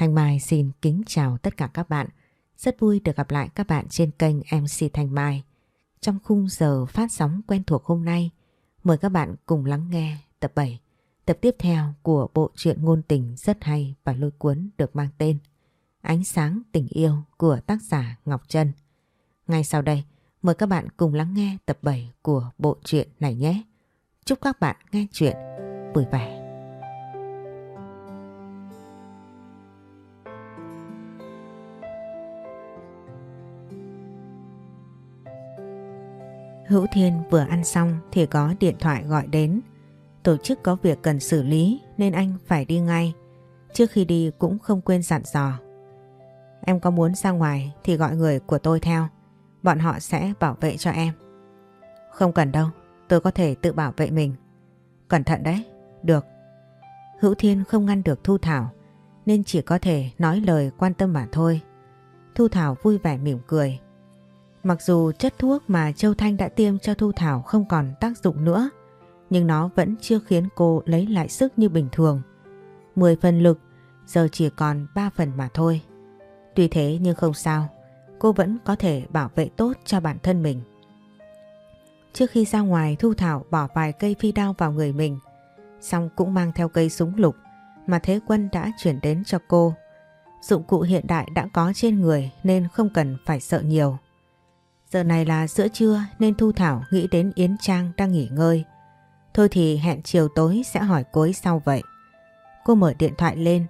Thanh Mai xin kính chào tất cả các bạn. Rất vui được gặp lại các bạn trên kênh MC Thanh Mai. Trong khung giờ phát sóng quen thuộc hôm nay, mời các bạn cùng lắng nghe tập 7, tập tiếp theo của bộ truyện ngôn tình rất hay và lôi cuốn được mang tên Ánh sáng tình yêu của tác giả Ngọc Trân. Ngay sau đây, mời các bạn cùng lắng nghe tập 7 của bộ truyện này nhé. Chúc các bạn nghe chuyện vui vẻ. Hữu Thiên vừa ăn xong thì có điện thoại gọi đến. Tổ chức có việc cần xử lý nên anh phải đi ngay. Trước khi đi cũng không quên dặn dò. Em có muốn ra ngoài thì gọi người của tôi theo. Bọn họ sẽ bảo vệ cho em. Không cần đâu, tôi có thể tự bảo vệ mình. Cẩn thận đấy, được. Hữu Thiên không ngăn được Thu Thảo nên chỉ có thể nói lời quan tâm mà thôi. Thu Thảo vui vẻ mỉm cười. Mặc dù chất thuốc mà Châu Thanh đã tiêm cho Thu Thảo không còn tác dụng nữa, nhưng nó vẫn chưa khiến cô lấy lại sức như bình thường. 10 phần lực, giờ chỉ còn 3 phần mà thôi. Tuy thế nhưng không sao, cô vẫn có thể bảo vệ tốt cho bản thân mình. Trước khi ra ngoài Thu Thảo bỏ vài cây phi đao vào người mình, xong cũng mang theo cây súng lục mà Thế Quân đã chuyển đến cho cô. Dụng cụ hiện đại đã có trên người nên không cần phải sợ nhiều. Giờ này là giữa trưa nên Thu Thảo nghĩ đến Yến Trang đang nghỉ ngơi. Thôi thì hẹn chiều tối sẽ hỏi cô ấy sau vậy. Cô mở điện thoại lên,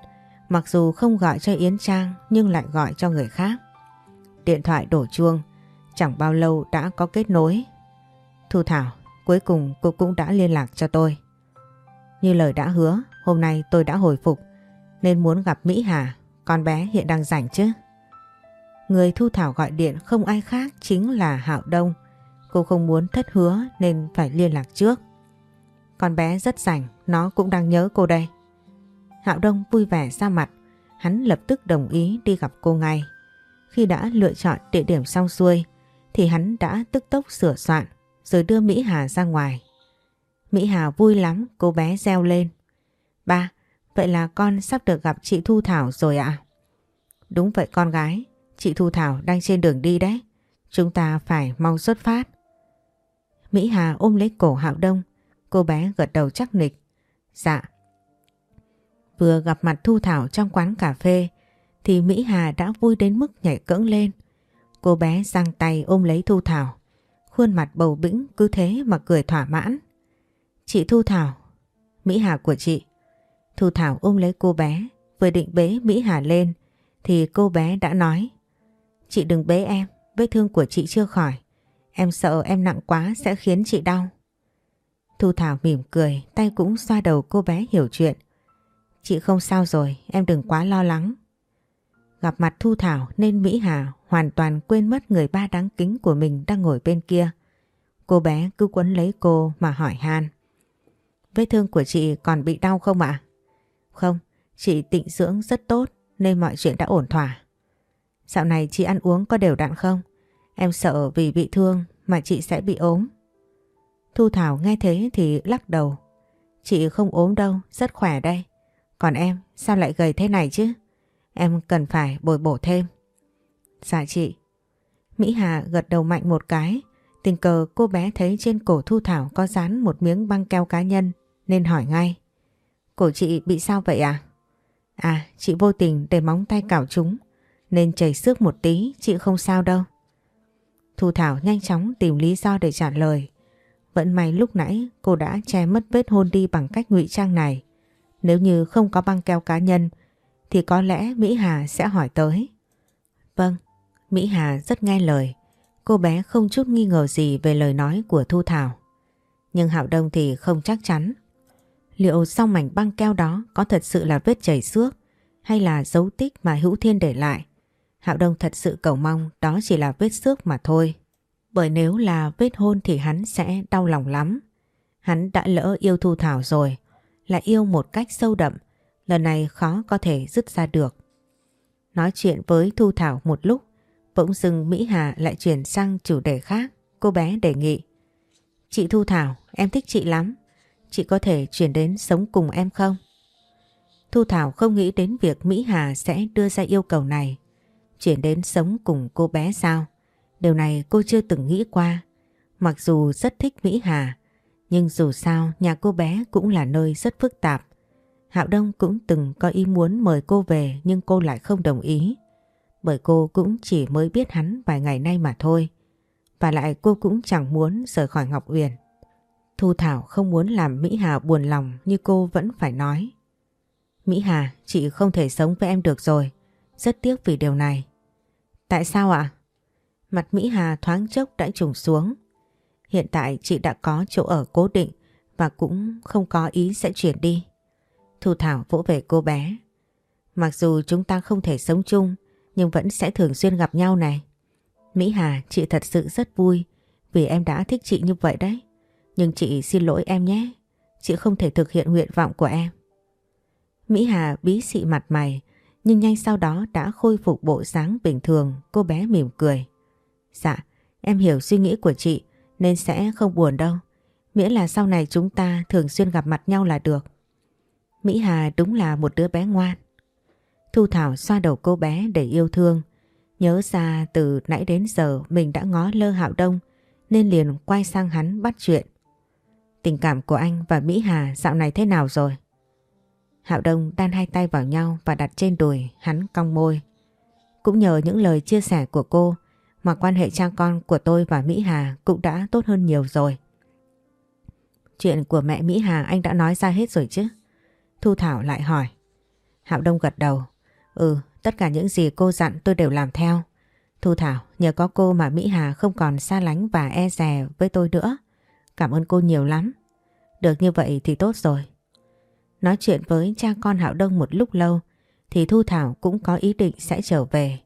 mặc dù không gọi cho Yến Trang nhưng lại gọi cho người khác. Điện thoại đổ chuông, chẳng bao lâu đã có kết nối. Thu Thảo, cuối cùng cô cũng đã liên lạc cho tôi. Như lời đã hứa, hôm nay tôi đã hồi phục nên muốn gặp Mỹ Hà, con bé hiện đang rảnh chứ. Người Thu Thảo gọi điện không ai khác chính là Hạo Đông. Cô không muốn thất hứa nên phải liên lạc trước. Con bé rất rảnh, nó cũng đang nhớ cô đây. Hạo Đông vui vẻ ra mặt, hắn lập tức đồng ý đi gặp cô ngay. Khi đã lựa chọn địa điểm xong xuôi thì hắn đã tức tốc sửa soạn rồi đưa Mỹ Hà ra ngoài. Mỹ Hà vui lắm, cô bé reo lên. Ba, vậy là con sắp được gặp chị Thu Thảo rồi ạ? Đúng vậy con gái, Chị Thu Thảo đang trên đường đi đấy. Chúng ta phải mau xuất phát. Mỹ Hà ôm lấy cổ Hạo Đông. Cô bé gật đầu chắc nịch. Dạ. Vừa gặp mặt Thu Thảo trong quán cà phê, thì Mỹ Hà đã vui đến mức nhảy cẫng lên. Cô bé giang tay ôm lấy Thu Thảo. Khuôn mặt bầu bĩnh cứ thế mà cười thỏa mãn. Chị Thu Thảo. Mỹ Hà của chị. Thu Thảo ôm lấy cô bé, vừa định bế Mỹ Hà lên, thì cô bé đã nói Chị đừng bế em, vết thương của chị chưa khỏi. Em sợ em nặng quá sẽ khiến chị đau. Thu Thảo mỉm cười, tay cũng xoa đầu cô bé hiểu chuyện. Chị không sao rồi, em đừng quá lo lắng. Gặp mặt Thu Thảo nên Mỹ Hà hoàn toàn quên mất người ba đáng kính của mình đang ngồi bên kia. Cô bé cứ quấn lấy cô mà hỏi han. Vết thương của chị còn bị đau không ạ? Không, chị tịnh dưỡng rất tốt nên mọi chuyện đã ổn thỏa. Dạo này chị ăn uống có đều đặn không? Em sợ vì bị thương mà chị sẽ bị ốm. Thu Thảo nghe thế thì lắc đầu. Chị không ốm đâu, rất khỏe đây. Còn em, sao lại gầy thế này chứ? Em cần phải bồi bổ thêm. Dạ chị. Mỹ Hà gật đầu mạnh một cái. Tình cờ cô bé thấy trên cổ Thu Thảo có dán một miếng băng keo cá nhân nên hỏi ngay. Cổ chị bị sao vậy à? À, chị vô tình để móng tay cào chúng nên chảy xước một tí chị không sao đâu. Thu Thảo nhanh chóng tìm lý do để trả lời. Vẫn may lúc nãy cô đã che mất vết hôn đi bằng cách ngụy trang này. Nếu như không có băng keo cá nhân thì có lẽ Mỹ Hà sẽ hỏi tới. Vâng, Mỹ Hà rất nghe lời. Cô bé không chút nghi ngờ gì về lời nói của Thu Thảo. Nhưng Hạo Đông thì không chắc chắn. Liệu sau mảnh băng keo đó có thật sự là vết chảy xước hay là dấu tích mà Hữu Thiên để lại? Hạo Đông thật sự cầu mong đó chỉ là vết xước mà thôi. Bởi nếu là vết hôn thì hắn sẽ đau lòng lắm. Hắn đã lỡ yêu Thu Thảo rồi, lại yêu một cách sâu đậm, lần này khó có thể dứt ra được. Nói chuyện với Thu Thảo một lúc, bỗng dưng Mỹ Hà lại chuyển sang chủ đề khác, cô bé đề nghị. Chị Thu Thảo, em thích chị lắm, chị có thể chuyển đến sống cùng em không? Thu Thảo không nghĩ đến việc Mỹ Hà sẽ đưa ra yêu cầu này. Chuyển đến sống cùng cô bé sao? Điều này cô chưa từng nghĩ qua. Mặc dù rất thích Mỹ Hà, nhưng dù sao nhà cô bé cũng là nơi rất phức tạp. Hạo Đông cũng từng có ý muốn mời cô về nhưng cô lại không đồng ý. Bởi cô cũng chỉ mới biết hắn vài ngày nay mà thôi. Và lại cô cũng chẳng muốn rời khỏi Ngọc Uyển. Thu Thảo không muốn làm Mỹ Hà buồn lòng như cô vẫn phải nói. Mỹ Hà, chị không thể sống với em được rồi. Rất tiếc vì điều này. Tại sao ạ? Mặt Mỹ Hà thoáng chốc đã trùng xuống. Hiện tại chị đã có chỗ ở cố định và cũng không có ý sẽ chuyển đi. Thu Thảo vỗ về cô bé. Mặc dù chúng ta không thể sống chung nhưng vẫn sẽ thường xuyên gặp nhau này. Mỹ Hà, chị thật sự rất vui vì em đã thích chị như vậy đấy. Nhưng chị xin lỗi em nhé. Chị không thể thực hiện nguyện vọng của em. Mỹ Hà bí xị mặt mày nhưng nhanh sau đó đã khôi phục bộ dáng bình thường cô bé mỉm cười. Dạ, em hiểu suy nghĩ của chị nên sẽ không buồn đâu. Miễn là sau này chúng ta thường xuyên gặp mặt nhau là được. Mỹ Hà đúng là một đứa bé ngoan. Thu Thảo xoa đầu cô bé để yêu thương. Nhớ ra từ nãy đến giờ mình đã ngó lơ Hạo Đông nên liền quay sang hắn bắt chuyện. Tình cảm của anh và Mỹ Hà dạo này thế nào rồi? Hạo Đông đan hai tay vào nhau và đặt trên đùi hắn cong môi. Cũng nhờ những lời chia sẻ của cô mà quan hệ cha con của tôi và Mỹ Hà cũng đã tốt hơn nhiều rồi. Chuyện của mẹ Mỹ Hà anh đã nói ra hết rồi chứ? Thu Thảo lại hỏi. Hạo Đông gật đầu. Ừ, tất cả những gì cô dặn tôi đều làm theo. Thu Thảo, nhờ có cô mà Mỹ Hà không còn xa lánh và e dè với tôi nữa. Cảm ơn cô nhiều lắm. Được như vậy thì tốt rồi. Nói chuyện với cha con Hạo Đông một lúc lâu, thì Thu Thảo cũng có ý định sẽ trở về.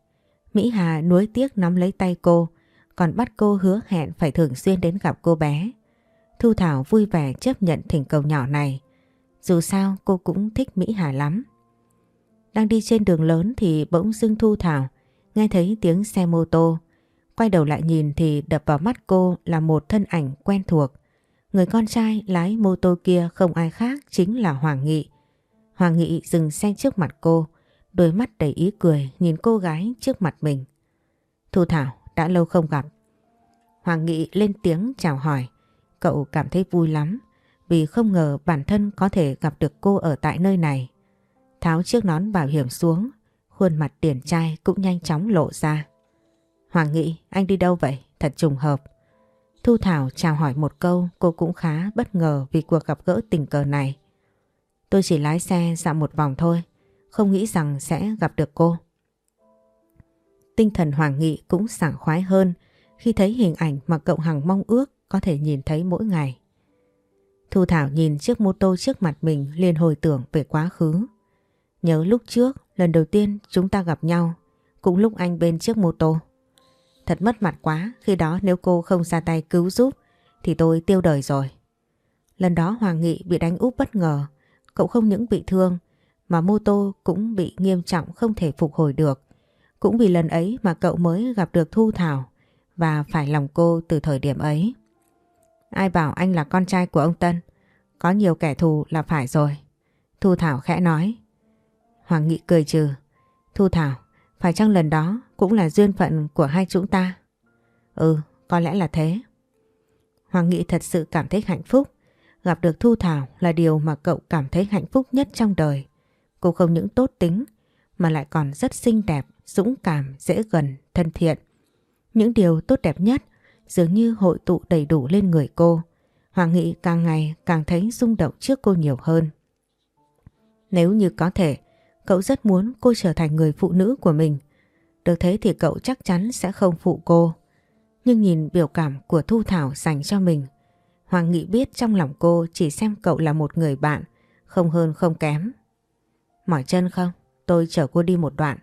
Mỹ Hà nuối tiếc nắm lấy tay cô, còn bắt cô hứa hẹn phải thường xuyên đến gặp cô bé. Thu Thảo vui vẻ chấp nhận thỉnh cầu nhỏ này. Dù sao, cô cũng thích Mỹ Hà lắm. Đang đi trên đường lớn thì bỗng dưng Thu Thảo nghe thấy tiếng xe mô tô. Quay đầu lại nhìn thì đập vào mắt cô là một thân ảnh quen thuộc. Người con trai lái mô tô kia không ai khác chính là Hoàng Nghị. Hoàng Nghị dừng xe trước mặt cô, đôi mắt đầy ý cười nhìn cô gái trước mặt mình. Thu Thảo, đã lâu không gặp. Hoàng Nghị lên tiếng chào hỏi. Cậu cảm thấy vui lắm vì không ngờ bản thân có thể gặp được cô ở tại nơi này. Tháo chiếc nón bảo hiểm xuống, khuôn mặt điển trai cũng nhanh chóng lộ ra. Hoàng Nghị, anh đi đâu vậy? Thật trùng hợp. Thu Thảo chào hỏi một câu cô cũng khá bất ngờ vì cuộc gặp gỡ tình cờ này. Tôi chỉ lái xe dạo một vòng thôi, không nghĩ rằng sẽ gặp được cô. Tinh thần Hoàng Nghị cũng sảng khoái hơn khi thấy hình ảnh mà cậu Hằng mong ước có thể nhìn thấy mỗi ngày. Thu Thảo nhìn chiếc mô tô trước mặt mình liền hồi tưởng về quá khứ. Nhớ lúc trước, lần đầu tiên chúng ta gặp nhau, cũng lúc anh bên chiếc mô tô. Thật mất mặt quá, khi đó nếu cô không ra tay cứu giúp thì tôi tiêu đời rồi. Lần đó Hoàng Nghị bị đánh úp bất ngờ, cậu không những bị thương mà mô tô cũng bị nghiêm trọng không thể phục hồi được. Cũng vì lần ấy mà cậu mới gặp được Thu Thảo và phải lòng cô từ thời điểm ấy. Ai bảo anh là con trai của ông Tân, có nhiều kẻ thù là phải rồi. Thu Thảo khẽ nói. Hoàng Nghị cười trừ. Thu Thảo, phải chăng lần đó cũng là duyên phận của hai chúng ta? Ừ, có lẽ là thế. Hoàng Nghị thật sự cảm thấy hạnh phúc. Gặp được Thu Thảo là điều mà cậu cảm thấy hạnh phúc nhất trong đời. Cô không những tốt tính mà lại còn rất xinh đẹp, dũng cảm, dễ gần, thân thiện. Những điều tốt đẹp nhất dường như hội tụ đầy đủ lên người cô. Hoàng Nghị càng ngày càng thấy rung động trước cô nhiều hơn. Nếu như có thể, cậu rất muốn cô trở thành người phụ nữ của mình. Được thế thì cậu chắc chắn sẽ không phụ cô. Nhưng nhìn biểu cảm của Thu Thảo dành cho mình, Hoàng Nghị biết trong lòng cô chỉ xem cậu là một người bạn, không hơn không kém. Mỏi chân không? Tôi chở cô đi một đoạn.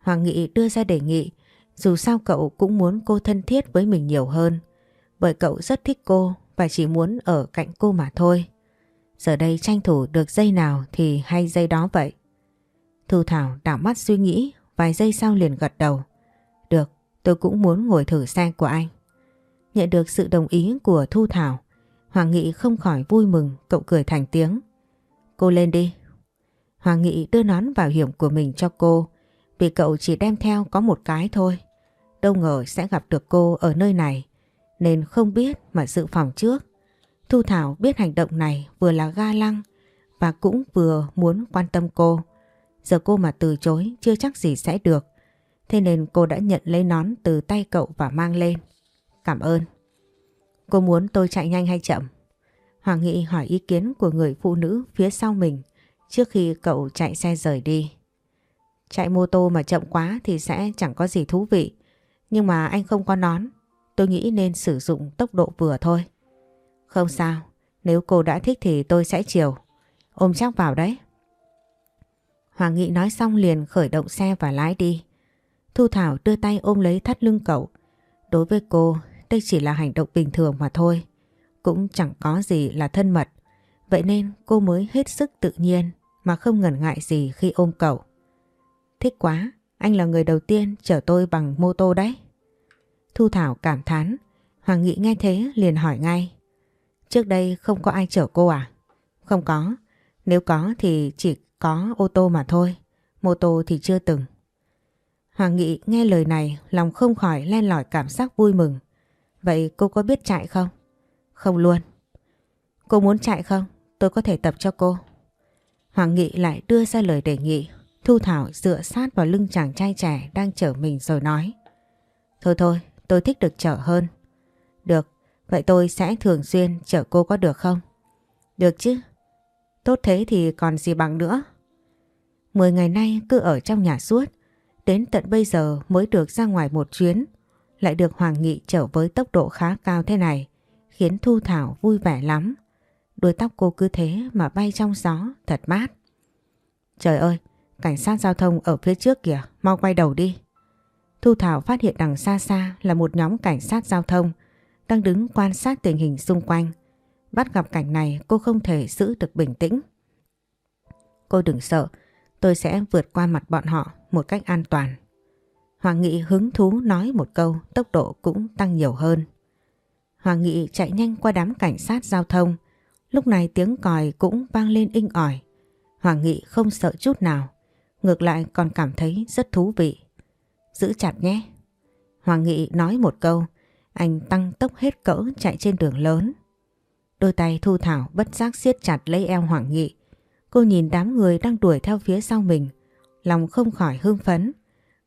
Hoàng Nghị đưa ra đề nghị, dù sao cậu cũng muốn cô thân thiết với mình nhiều hơn, bởi cậu rất thích cô và chỉ muốn ở cạnh cô mà thôi. Giờ đây tranh thủ được dây nào thì hay dây đó vậy. Thu Thảo đảo mắt suy nghĩ, vài giây sau liền gật đầu. Được, tôi cũng muốn ngồi thử xe của anh. Nhận được sự đồng ý của Thu Thảo, Hoàng Nghị không khỏi vui mừng, cậu cười thành tiếng. Cô lên đi. Hoàng Nghị đưa nón bảo hiểm của mình cho cô vì cậu chỉ đem theo có một cái thôi. Đâu ngờ sẽ gặp được cô ở nơi này nên không biết mà dự phòng trước. Thu Thảo biết hành động này vừa là ga lăng và cũng vừa muốn quan tâm cô. Giờ cô mà từ chối, chưa chắc gì sẽ được. Thế nên cô đã nhận lấy nón từ tay cậu và mang lên. Cảm ơn. Cô muốn tôi chạy nhanh hay chậm? Hoàng Nghị hỏi ý kiến của người phụ nữ phía sau mình trước khi cậu chạy xe rời đi. Chạy mô tô mà chậm quá thì sẽ chẳng có gì thú vị. Nhưng mà anh không có nón. Tôi nghĩ nên sử dụng tốc độ vừa thôi. Không sao. Nếu cô đã thích thì tôi sẽ chiều. Ôm chắc vào đấy. Hoàng Nghị nói xong liền khởi động xe và lái đi. Thu Thảo đưa tay ôm lấy thắt lưng cậu. Đối với cô, đây chỉ là hành động bình thường mà thôi. Cũng chẳng có gì là thân mật. Vậy nên cô mới hết sức tự nhiên mà không ngần ngại gì khi ôm cậu. Thích quá, anh là người đầu tiên chở tôi bằng mô tô đấy. Thu Thảo cảm thán, Hoàng Nghị nghe thế liền hỏi ngay. Trước đây không có ai chở cô à? Không có, nếu có thì chỉ có ô tô mà thôi, mô tô thì chưa từng. Hoàng Nghị nghe lời này lòng không khỏi len lỏi cảm giác vui mừng. Vậy cô có biết chạy không? Không luôn. Cô muốn chạy không? Tôi có thể tập cho cô. Hoàng Nghị lại đưa ra lời đề nghị. Thu Thảo dựa sát vào lưng chàng trai trẻ đang chở mình rồi nói. Thôi thôi, tôi thích được chở hơn. Được, vậy tôi sẽ thường xuyên chở cô có được không? Được chứ. Tốt thế thì còn gì bằng nữa. Mười ngày nay cứ ở trong nhà suốt. Đến tận bây giờ mới được ra ngoài một chuyến. Lại được Hoàng Nghị chở với tốc độ khá cao thế này. Khiến Thu Thảo vui vẻ lắm. Đuôi tóc cô cứ thế mà bay trong gió thật mát. Trời ơi, cảnh sát giao thông ở phía trước kìa, mau quay đầu đi. Thu Thảo phát hiện đằng xa xa là một nhóm cảnh sát giao thông đang đứng quan sát tình hình xung quanh. Bắt gặp cảnh này cô không thể giữ được bình tĩnh. Cô đừng sợ, tôi sẽ vượt qua mặt bọn họ một cách an toàn. Hoàng Nghị hứng thú nói một câu, tốc độ cũng tăng nhiều hơn. Hoàng Nghị chạy nhanh qua đám cảnh sát giao thông, Lúc này tiếng còi cũng vang lên inh ỏi. Hoàng Nghị không sợ chút nào. Ngược lại còn cảm thấy rất thú vị. Giữ chặt nhé. Hoàng Nghị nói một câu. Anh tăng tốc hết cỡ chạy trên đường lớn. Đôi tay Thu Thảo bất giác siết chặt lấy eo Hoàng Nghị. Cô nhìn đám người đang đuổi theo phía sau mình. Lòng không khỏi hưng phấn.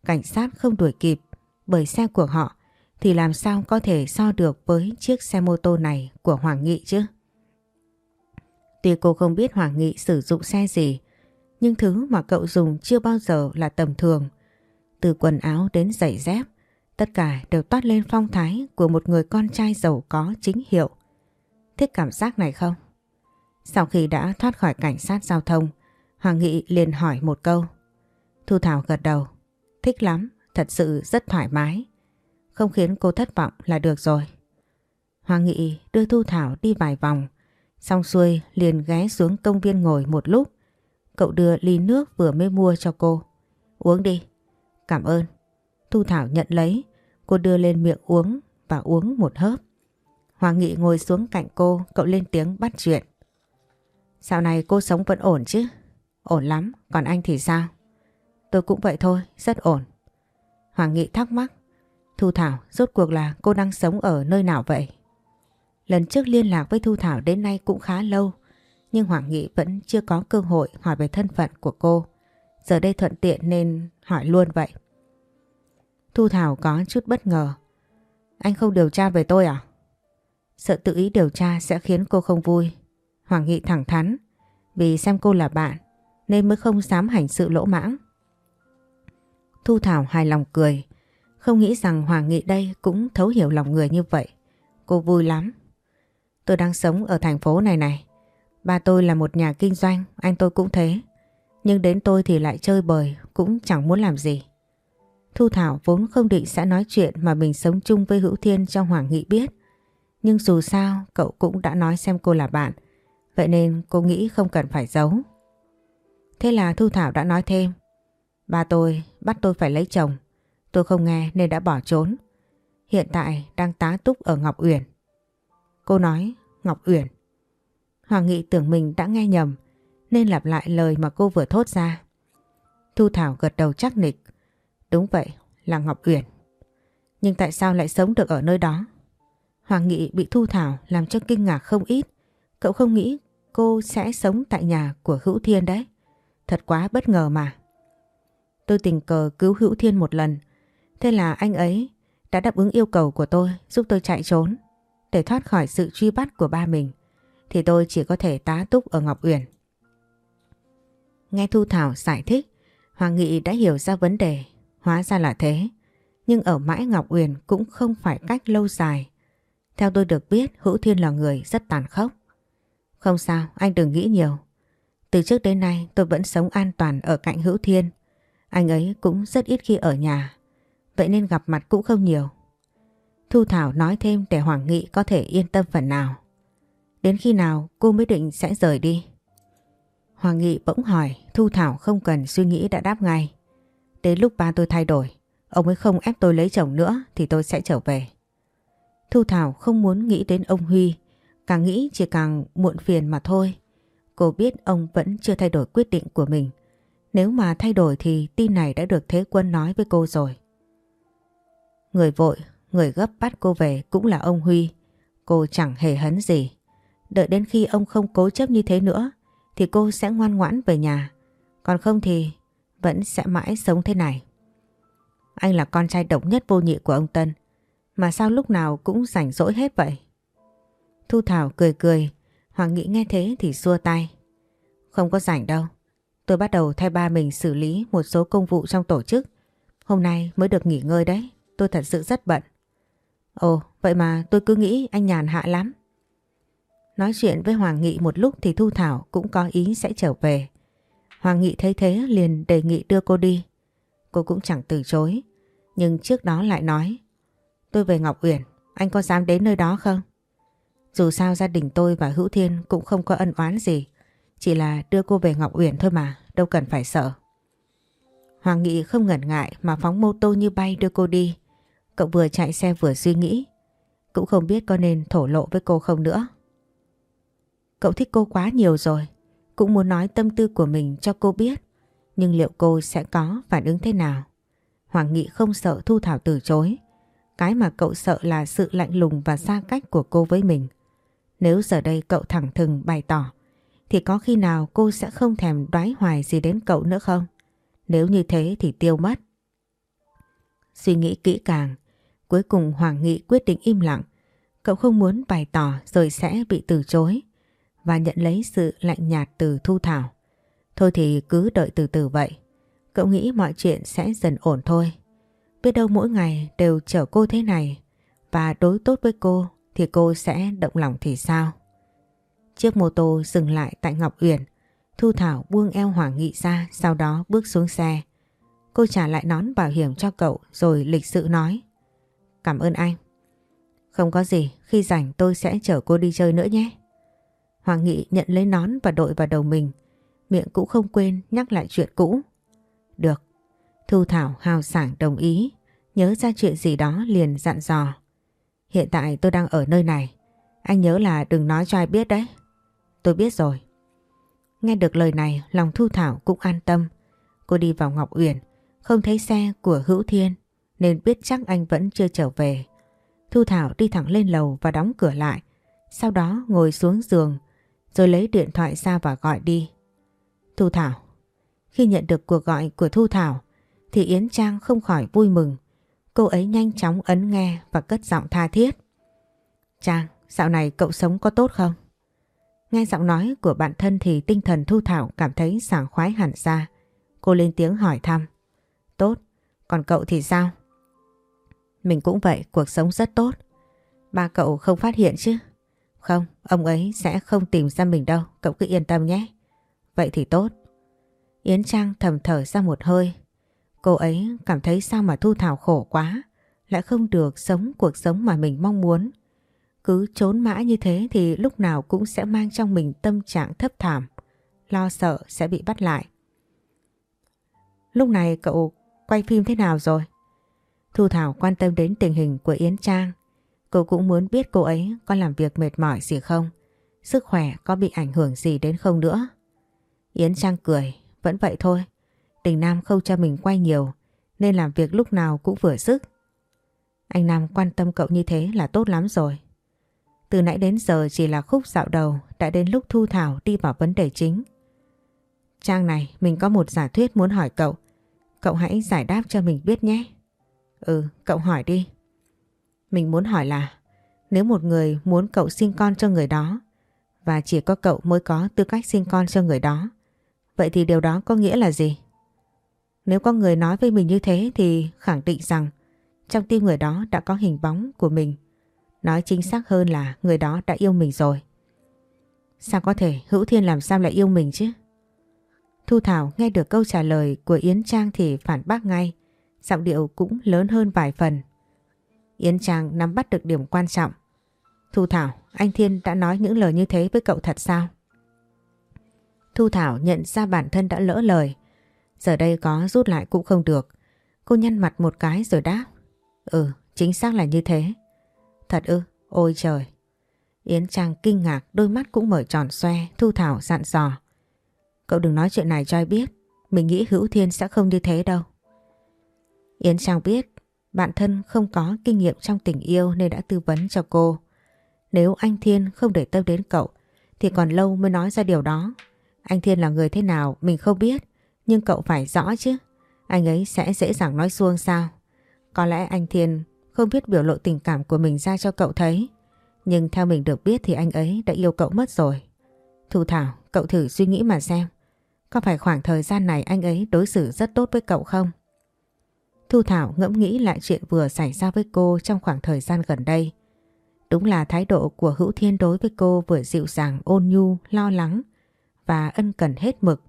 Cảnh sát không đuổi kịp bởi xe của họ thì làm sao có thể so được với chiếc xe mô tô này của Hoàng Nghị chứ? Tuy cô không biết Hoàng Nghị sử dụng xe gì, nhưng thứ mà cậu dùng chưa bao giờ là tầm thường. Từ quần áo đến giày dép, tất cả đều toát lên phong thái của một người con trai giàu có chính hiệu. Thích cảm giác này không? Sau khi đã thoát khỏi cảnh sát giao thông, Hoàng Nghị liền hỏi một câu. Thu Thảo gật đầu. Thích lắm, thật sự rất thoải mái. Không khiến cô thất vọng là được rồi. Hoàng Nghị đưa Thu Thảo đi vài vòng, Xong xuôi liền ghé xuống công viên ngồi một lúc. Cậu đưa ly nước vừa mới mua cho cô. Uống đi. Cảm ơn. Thu Thảo nhận lấy. Cô đưa lên miệng uống và uống một hớp. Hoàng Nghị ngồi xuống cạnh cô, cậu lên tiếng bắt chuyện. Dạo này cô sống vẫn ổn chứ? Ổn lắm, còn anh thì sao? Tôi cũng vậy thôi, rất ổn. Hoàng Nghị thắc mắc. Thu Thảo, rốt cuộc là cô đang sống ở nơi nào vậy? Lần trước liên lạc với Thu Thảo đến nay cũng khá lâu, nhưng Hoàng Nghị vẫn chưa có cơ hội hỏi về thân phận của cô. Giờ đây thuận tiện nên hỏi luôn vậy. Thu Thảo có chút bất ngờ. Anh không điều tra về tôi à? Sợ tự ý điều tra sẽ khiến cô không vui. Hoàng Nghị thẳng thắn, vì xem cô là bạn nên mới không dám hành sự lỗ mãng. Thu Thảo hài lòng cười, không nghĩ rằng Hoàng Nghị đây cũng thấu hiểu lòng người như vậy. Cô vui lắm. Tôi đang sống ở thành phố này này. Ba tôi là một nhà kinh doanh, anh tôi cũng thế. Nhưng đến tôi thì lại chơi bời, cũng chẳng muốn làm gì. Thu Thảo vốn không định sẽ nói chuyện mà mình sống chung với Hữu Thiên cho Hoàng Nghị biết. Nhưng dù sao cậu cũng đã nói xem cô là bạn. Vậy nên cô nghĩ không cần phải giấu. Thế là Thu Thảo đã nói thêm. Ba tôi bắt tôi phải lấy chồng. Tôi không nghe nên đã bỏ trốn. Hiện tại đang tá túc ở Ngọc Uyển. Cô nói Ngọc Uyển. Hoàng Nghị tưởng mình đã nghe nhầm nên lặp lại lời mà cô vừa thốt ra. Thu Thảo gật đầu chắc nịch. Đúng vậy, là Ngọc Uyển. Nhưng tại sao lại sống được ở nơi đó? Hoàng Nghị bị Thu Thảo làm cho kinh ngạc không ít. Cậu không nghĩ cô sẽ sống tại nhà của Hữu Thiên đấy. Thật quá bất ngờ mà. Tôi tình cờ cứu Hữu Thiên một lần. Thế là anh ấy đã đáp ứng yêu cầu của tôi giúp tôi chạy trốn. Để thoát khỏi sự truy bắt của ba mình thì tôi chỉ có thể tá túc ở Ngọc Uyển. Nghe Thu Thảo giải thích, Hoàng Nghị đã hiểu ra vấn đề, hóa ra là thế. Nhưng ở mãi Ngọc Uyển cũng không phải cách lâu dài. Theo tôi được biết, Hữu Thiên là người rất tàn khốc. Không sao, anh đừng nghĩ nhiều. Từ trước đến nay tôi vẫn sống an toàn ở cạnh Hữu Thiên. Anh ấy cũng rất ít khi ở nhà. Vậy nên gặp mặt cũng không nhiều. Thu Thảo nói thêm để Hoàng Nghị có thể yên tâm phần nào. Đến khi nào cô mới định sẽ rời đi? Hoàng Nghị bỗng hỏi, Thu Thảo không cần suy nghĩ đã đáp ngay. Đến lúc ba tôi thay đổi, ông ấy không ép tôi lấy chồng nữa thì tôi sẽ trở về. Thu Thảo không muốn nghĩ đến ông Huy, càng nghĩ chỉ càng muộn phiền mà thôi. Cô biết ông vẫn chưa thay đổi quyết định của mình. Nếu mà thay đổi thì tin này đã được Thế Quân nói với cô rồi. Người vội, người gấp bắt cô về cũng là ông Huy. Cô chẳng hề hấn gì. Đợi đến khi ông không cố chấp như thế nữa thì cô sẽ ngoan ngoãn về nhà. Còn không thì vẫn sẽ mãi sống thế này. Anh là con trai độc nhất vô nhị của ông Tân. Mà sao lúc nào cũng rảnh rỗi hết vậy? Thu Thảo cười cười. Hoàng Nghị nghe thế thì xua tay. Không có rảnh đâu. Tôi bắt đầu thay ba mình xử lý một số công vụ trong tổ chức. Hôm nay mới được nghỉ ngơi đấy. Tôi thật sự rất bận. Ồ, vậy mà tôi cứ nghĩ anh nhàn hạ lắm. Nói chuyện với Hoàng Nghị một lúc thì Thu Thảo cũng có ý sẽ trở về. Hoàng Nghị thấy thế liền đề nghị đưa cô đi. Cô cũng chẳng từ chối. Nhưng trước đó lại nói Tôi về Ngọc Uyển, anh có dám đến nơi đó không? Dù sao gia đình tôi và Hữu Thiên cũng không có ân oán gì. Chỉ là đưa cô về Ngọc Uyển thôi mà, đâu cần phải sợ. Hoàng Nghị không ngần ngại mà phóng mô tô như bay đưa cô đi. Cậu vừa chạy xe vừa suy nghĩ. Cũng không biết có nên thổ lộ với cô không nữa. Cậu thích cô quá nhiều rồi. Cũng muốn nói tâm tư của mình cho cô biết. Nhưng liệu cô sẽ có phản ứng thế nào? Hoàng Nghị không sợ Thu Thảo từ chối. Cái mà cậu sợ là sự lạnh lùng và xa cách của cô với mình. Nếu giờ đây cậu thẳng thừng bày tỏ thì có khi nào cô sẽ không thèm đoái hoài gì đến cậu nữa không? Nếu như thế thì tiêu mất. Suy nghĩ kỹ càng, cuối cùng Hoàng Nghị quyết định im lặng. Cậu không muốn bày tỏ rồi sẽ bị từ chối và nhận lấy sự lạnh nhạt từ Thu Thảo. Thôi thì cứ đợi từ từ vậy. Cậu nghĩ mọi chuyện sẽ dần ổn thôi. Biết đâu mỗi ngày đều chở cô thế này và đối tốt với cô thì cô sẽ động lòng thì sao? Chiếc mô tô dừng lại tại Ngọc Uyển. Thu Thảo buông eo Hoàng Nghị ra sau đó bước xuống xe. Cô trả lại nón bảo hiểm cho cậu rồi lịch sự nói. Cảm ơn anh. Không có gì, khi rảnh tôi sẽ chở cô đi chơi nữa nhé. Hoàng Nghị nhận lấy nón và đội vào đầu mình. Miệng cũng không quên nhắc lại chuyện cũ. Được. Thu Thảo hào sảng đồng ý. Nhớ ra chuyện gì đó liền dặn dò. Hiện tại tôi đang ở nơi này. Anh nhớ là đừng nói cho ai biết đấy. Tôi biết rồi. Nghe được lời này, lòng Thu Thảo cũng an tâm. Cô đi vào Ngọc Uyển, không thấy xe của Hữu Thiên, nên biết chắc anh vẫn chưa trở về. Thu Thảo đi thẳng lên lầu và đóng cửa lại. Sau đó ngồi xuống giường, rồi lấy điện thoại ra và gọi đi. Thu Thảo. Khi nhận được cuộc gọi của Thu Thảo, thì Yến Trang không khỏi vui mừng. Cô ấy nhanh chóng ấn nghe và cất giọng tha thiết. Trang, dạo này cậu sống có tốt không? Nghe giọng nói của bạn thân thì tinh thần Thu Thảo cảm thấy sảng khoái hẳn ra. Cô lên tiếng hỏi thăm. Tốt, còn cậu thì sao? Mình cũng vậy, cuộc sống rất tốt. Ba cậu không phát hiện chứ? Không, ông ấy sẽ không tìm ra mình đâu, cậu cứ yên tâm nhé. Vậy thì tốt. Yến Trang thầm thở ra một hơi. Cô ấy cảm thấy sao mà Thu Thảo khổ quá, lại không được sống cuộc sống mà mình mong muốn. Cứ trốn mãi như thế thì lúc nào cũng sẽ mang trong mình tâm trạng thấp thảm, lo sợ sẽ bị bắt lại. Lúc này cậu quay phim thế nào rồi? Thu Thảo quan tâm đến tình hình của Yến Trang. Cô cũng muốn biết cô ấy có làm việc mệt mỏi gì không? Sức khỏe có bị ảnh hưởng gì đến không nữa? Yến Trang cười, vẫn vậy thôi. Đình Nam không cho mình quay nhiều nên làm việc lúc nào cũng vừa sức. Anh Nam quan tâm cậu như thế là tốt lắm rồi. Từ nãy đến giờ chỉ là khúc dạo đầu đã đến lúc Thu Thảo đi vào vấn đề chính. Trang này mình có một giả thuyết muốn hỏi cậu. Cậu hãy giải đáp cho mình biết nhé. Ừ, cậu hỏi đi. Mình muốn hỏi là nếu một người muốn cậu sinh con cho người đó và chỉ có cậu mới có tư cách sinh con cho người đó vậy thì điều đó có nghĩa là gì? Nếu có người nói với mình như thế thì khẳng định rằng trong tim người đó đã có hình bóng của mình. Nói chính xác hơn là người đó đã yêu mình rồi. Sao có thể Hữu Thiên làm sao lại yêu mình chứ? Thu Thảo nghe được câu trả lời của Yến Trang thì phản bác ngay. Giọng điệu cũng lớn hơn vài phần. Yến Trang nắm bắt được điểm quan trọng. Thu Thảo, anh Thiên đã nói những lời như thế với cậu thật sao? Thu Thảo nhận ra bản thân đã lỡ lời. Giờ đây có rút lại cũng không được. Cô nhăn mặt một cái rồi đáp. Ừ, chính xác là như thế. Thật ư, ôi trời. Yến Trang kinh ngạc, đôi mắt cũng mở tròn xoe, Thu Thảo dặn dò. Cậu đừng nói chuyện này cho ai biết, mình nghĩ Hữu Thiên sẽ không như thế đâu. Yến Trang biết bạn thân không có kinh nghiệm trong tình yêu nên đã tư vấn cho cô. Nếu anh Thiên không để tâm đến cậu thì còn lâu mới nói ra điều đó. Anh Thiên là người thế nào mình không biết nhưng cậu phải rõ chứ. Anh ấy sẽ dễ dàng nói xuông sao. Có lẽ anh Thiên không biết biểu lộ tình cảm của mình ra cho cậu thấy. Nhưng theo mình được biết thì anh ấy đã yêu cậu mất rồi. Thu Thảo, cậu thử suy nghĩ mà xem. Có phải khoảng thời gian này anh ấy đối xử rất tốt với cậu không? Thu Thảo ngẫm nghĩ lại chuyện vừa xảy ra với cô trong khoảng thời gian gần đây. Đúng là thái độ của Hữu Thiên đối với cô vừa dịu dàng ôn nhu, lo lắng và ân cần hết mực.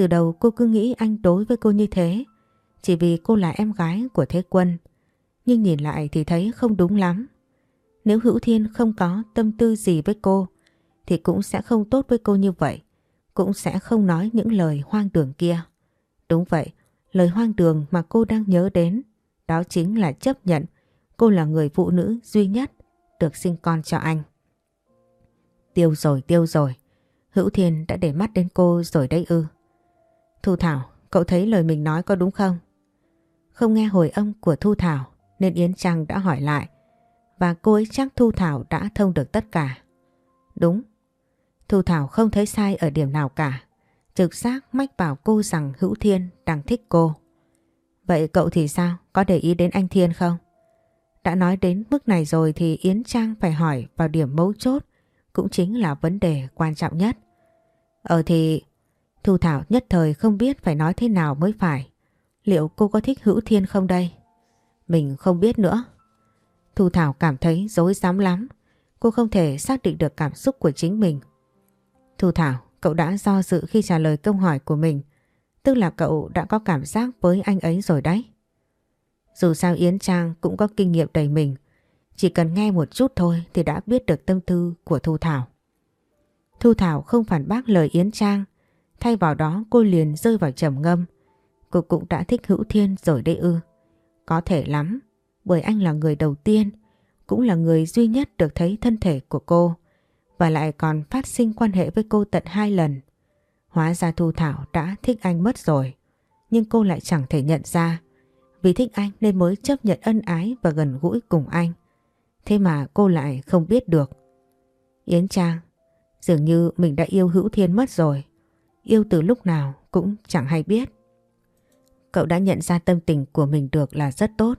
Từ đầu cô cứ nghĩ anh đối với cô như thế chỉ vì cô là em gái của Thế Quân. Nhưng nhìn lại thì thấy không đúng lắm. Nếu Hữu Thiên không có tâm tư gì với cô thì cũng sẽ không tốt với cô như vậy. Cũng sẽ không nói những lời hoang đường kia. Đúng vậy, lời hoang đường mà cô đang nhớ đến đó chính là chấp nhận cô là người phụ nữ duy nhất được sinh con cho anh. Tiêu rồi, tiêu rồi. Hữu Thiên đã để mắt đến cô rồi đấy ư. Thu Thảo, cậu thấy lời mình nói có đúng không? Không nghe hồi âm của Thu Thảo nên Yến Trang đã hỏi lại và cô ấy chắc Thu Thảo đã thông được tất cả. Đúng, Thu Thảo không thấy sai ở điểm nào cả. Trực giác mách bảo cô rằng Hữu Thiên đang thích cô. Vậy cậu thì sao? Có để ý đến anh Thiên không? Đã nói đến mức này rồi thì Yến Trang phải hỏi vào điểm mấu chốt cũng chính là vấn đề quan trọng nhất. Ờ thì Thu Thảo nhất thời không biết phải nói thế nào mới phải. Liệu cô có thích Hữu Thiên không đây? Mình không biết nữa. Thu Thảo cảm thấy dối dám lắm. Cô không thể xác định được cảm xúc của chính mình. Thu Thảo, cậu đã do dự khi trả lời câu hỏi của mình. Tức là cậu đã có cảm giác với anh ấy rồi đấy. Dù sao Yến Trang cũng có kinh nghiệm đầy mình. Chỉ cần nghe một chút thôi thì đã biết được tâm tư của Thu Thảo. Thu Thảo không phản bác lời Yến Trang. Thay vào đó cô liền rơi vào trầm ngâm. Cô cũng đã thích Hữu Thiên rồi đây ư. Có thể lắm, bởi anh là người đầu tiên, cũng là người duy nhất được thấy thân thể của cô và lại còn phát sinh quan hệ với cô tận hai lần. Hóa ra Thu Thảo đã thích anh mất rồi, nhưng cô lại chẳng thể nhận ra. Vì thích anh nên mới chấp nhận ân ái và gần gũi cùng anh. Thế mà cô lại không biết được. Yến Trang, dường như mình đã yêu Hữu Thiên mất rồi. Yêu từ lúc nào cũng chẳng hay biết. Cậu đã nhận ra tâm tình của mình được là rất tốt.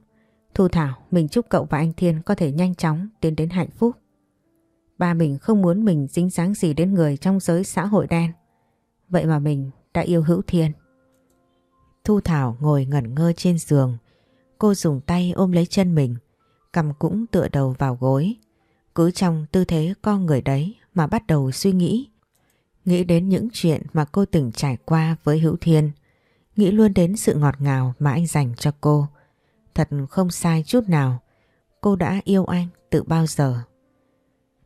Thu Thảo, mình chúc cậu và anh Thiên có thể nhanh chóng tiến đến hạnh phúc. Ba mình không muốn mình dính dáng gì đến người trong giới xã hội đen. Vậy mà mình đã yêu hữu Thiên. Thu Thảo ngồi ngẩn ngơ trên giường. Cô dùng tay ôm lấy chân mình, cầm cũng tựa đầu vào gối. Cứ trong tư thế con người đấy mà bắt đầu suy nghĩ. Nghĩ đến những chuyện mà cô từng trải qua với Hữu Thiên. Nghĩ luôn đến sự ngọt ngào mà anh dành cho cô. Thật không sai chút nào. Cô đã yêu anh từ bao giờ.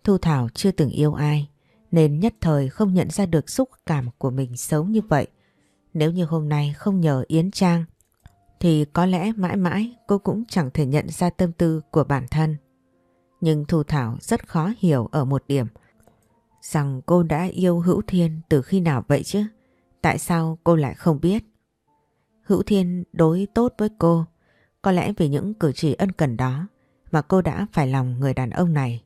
Thu Thảo chưa từng yêu ai, nên nhất thời không nhận ra được xúc cảm của mình xấu như vậy. Nếu như hôm nay không nhờ Yến Trang, thì có lẽ mãi mãi cô cũng chẳng thể nhận ra tâm tư của bản thân. Nhưng Thu Thảo rất khó hiểu ở một điểm rằng cô đã yêu Hữu Thiên từ khi nào vậy chứ? Tại sao cô lại không biết? Hữu Thiên đối tốt với cô, có lẽ vì những cử chỉ ân cần đó mà cô đã phải lòng người đàn ông này.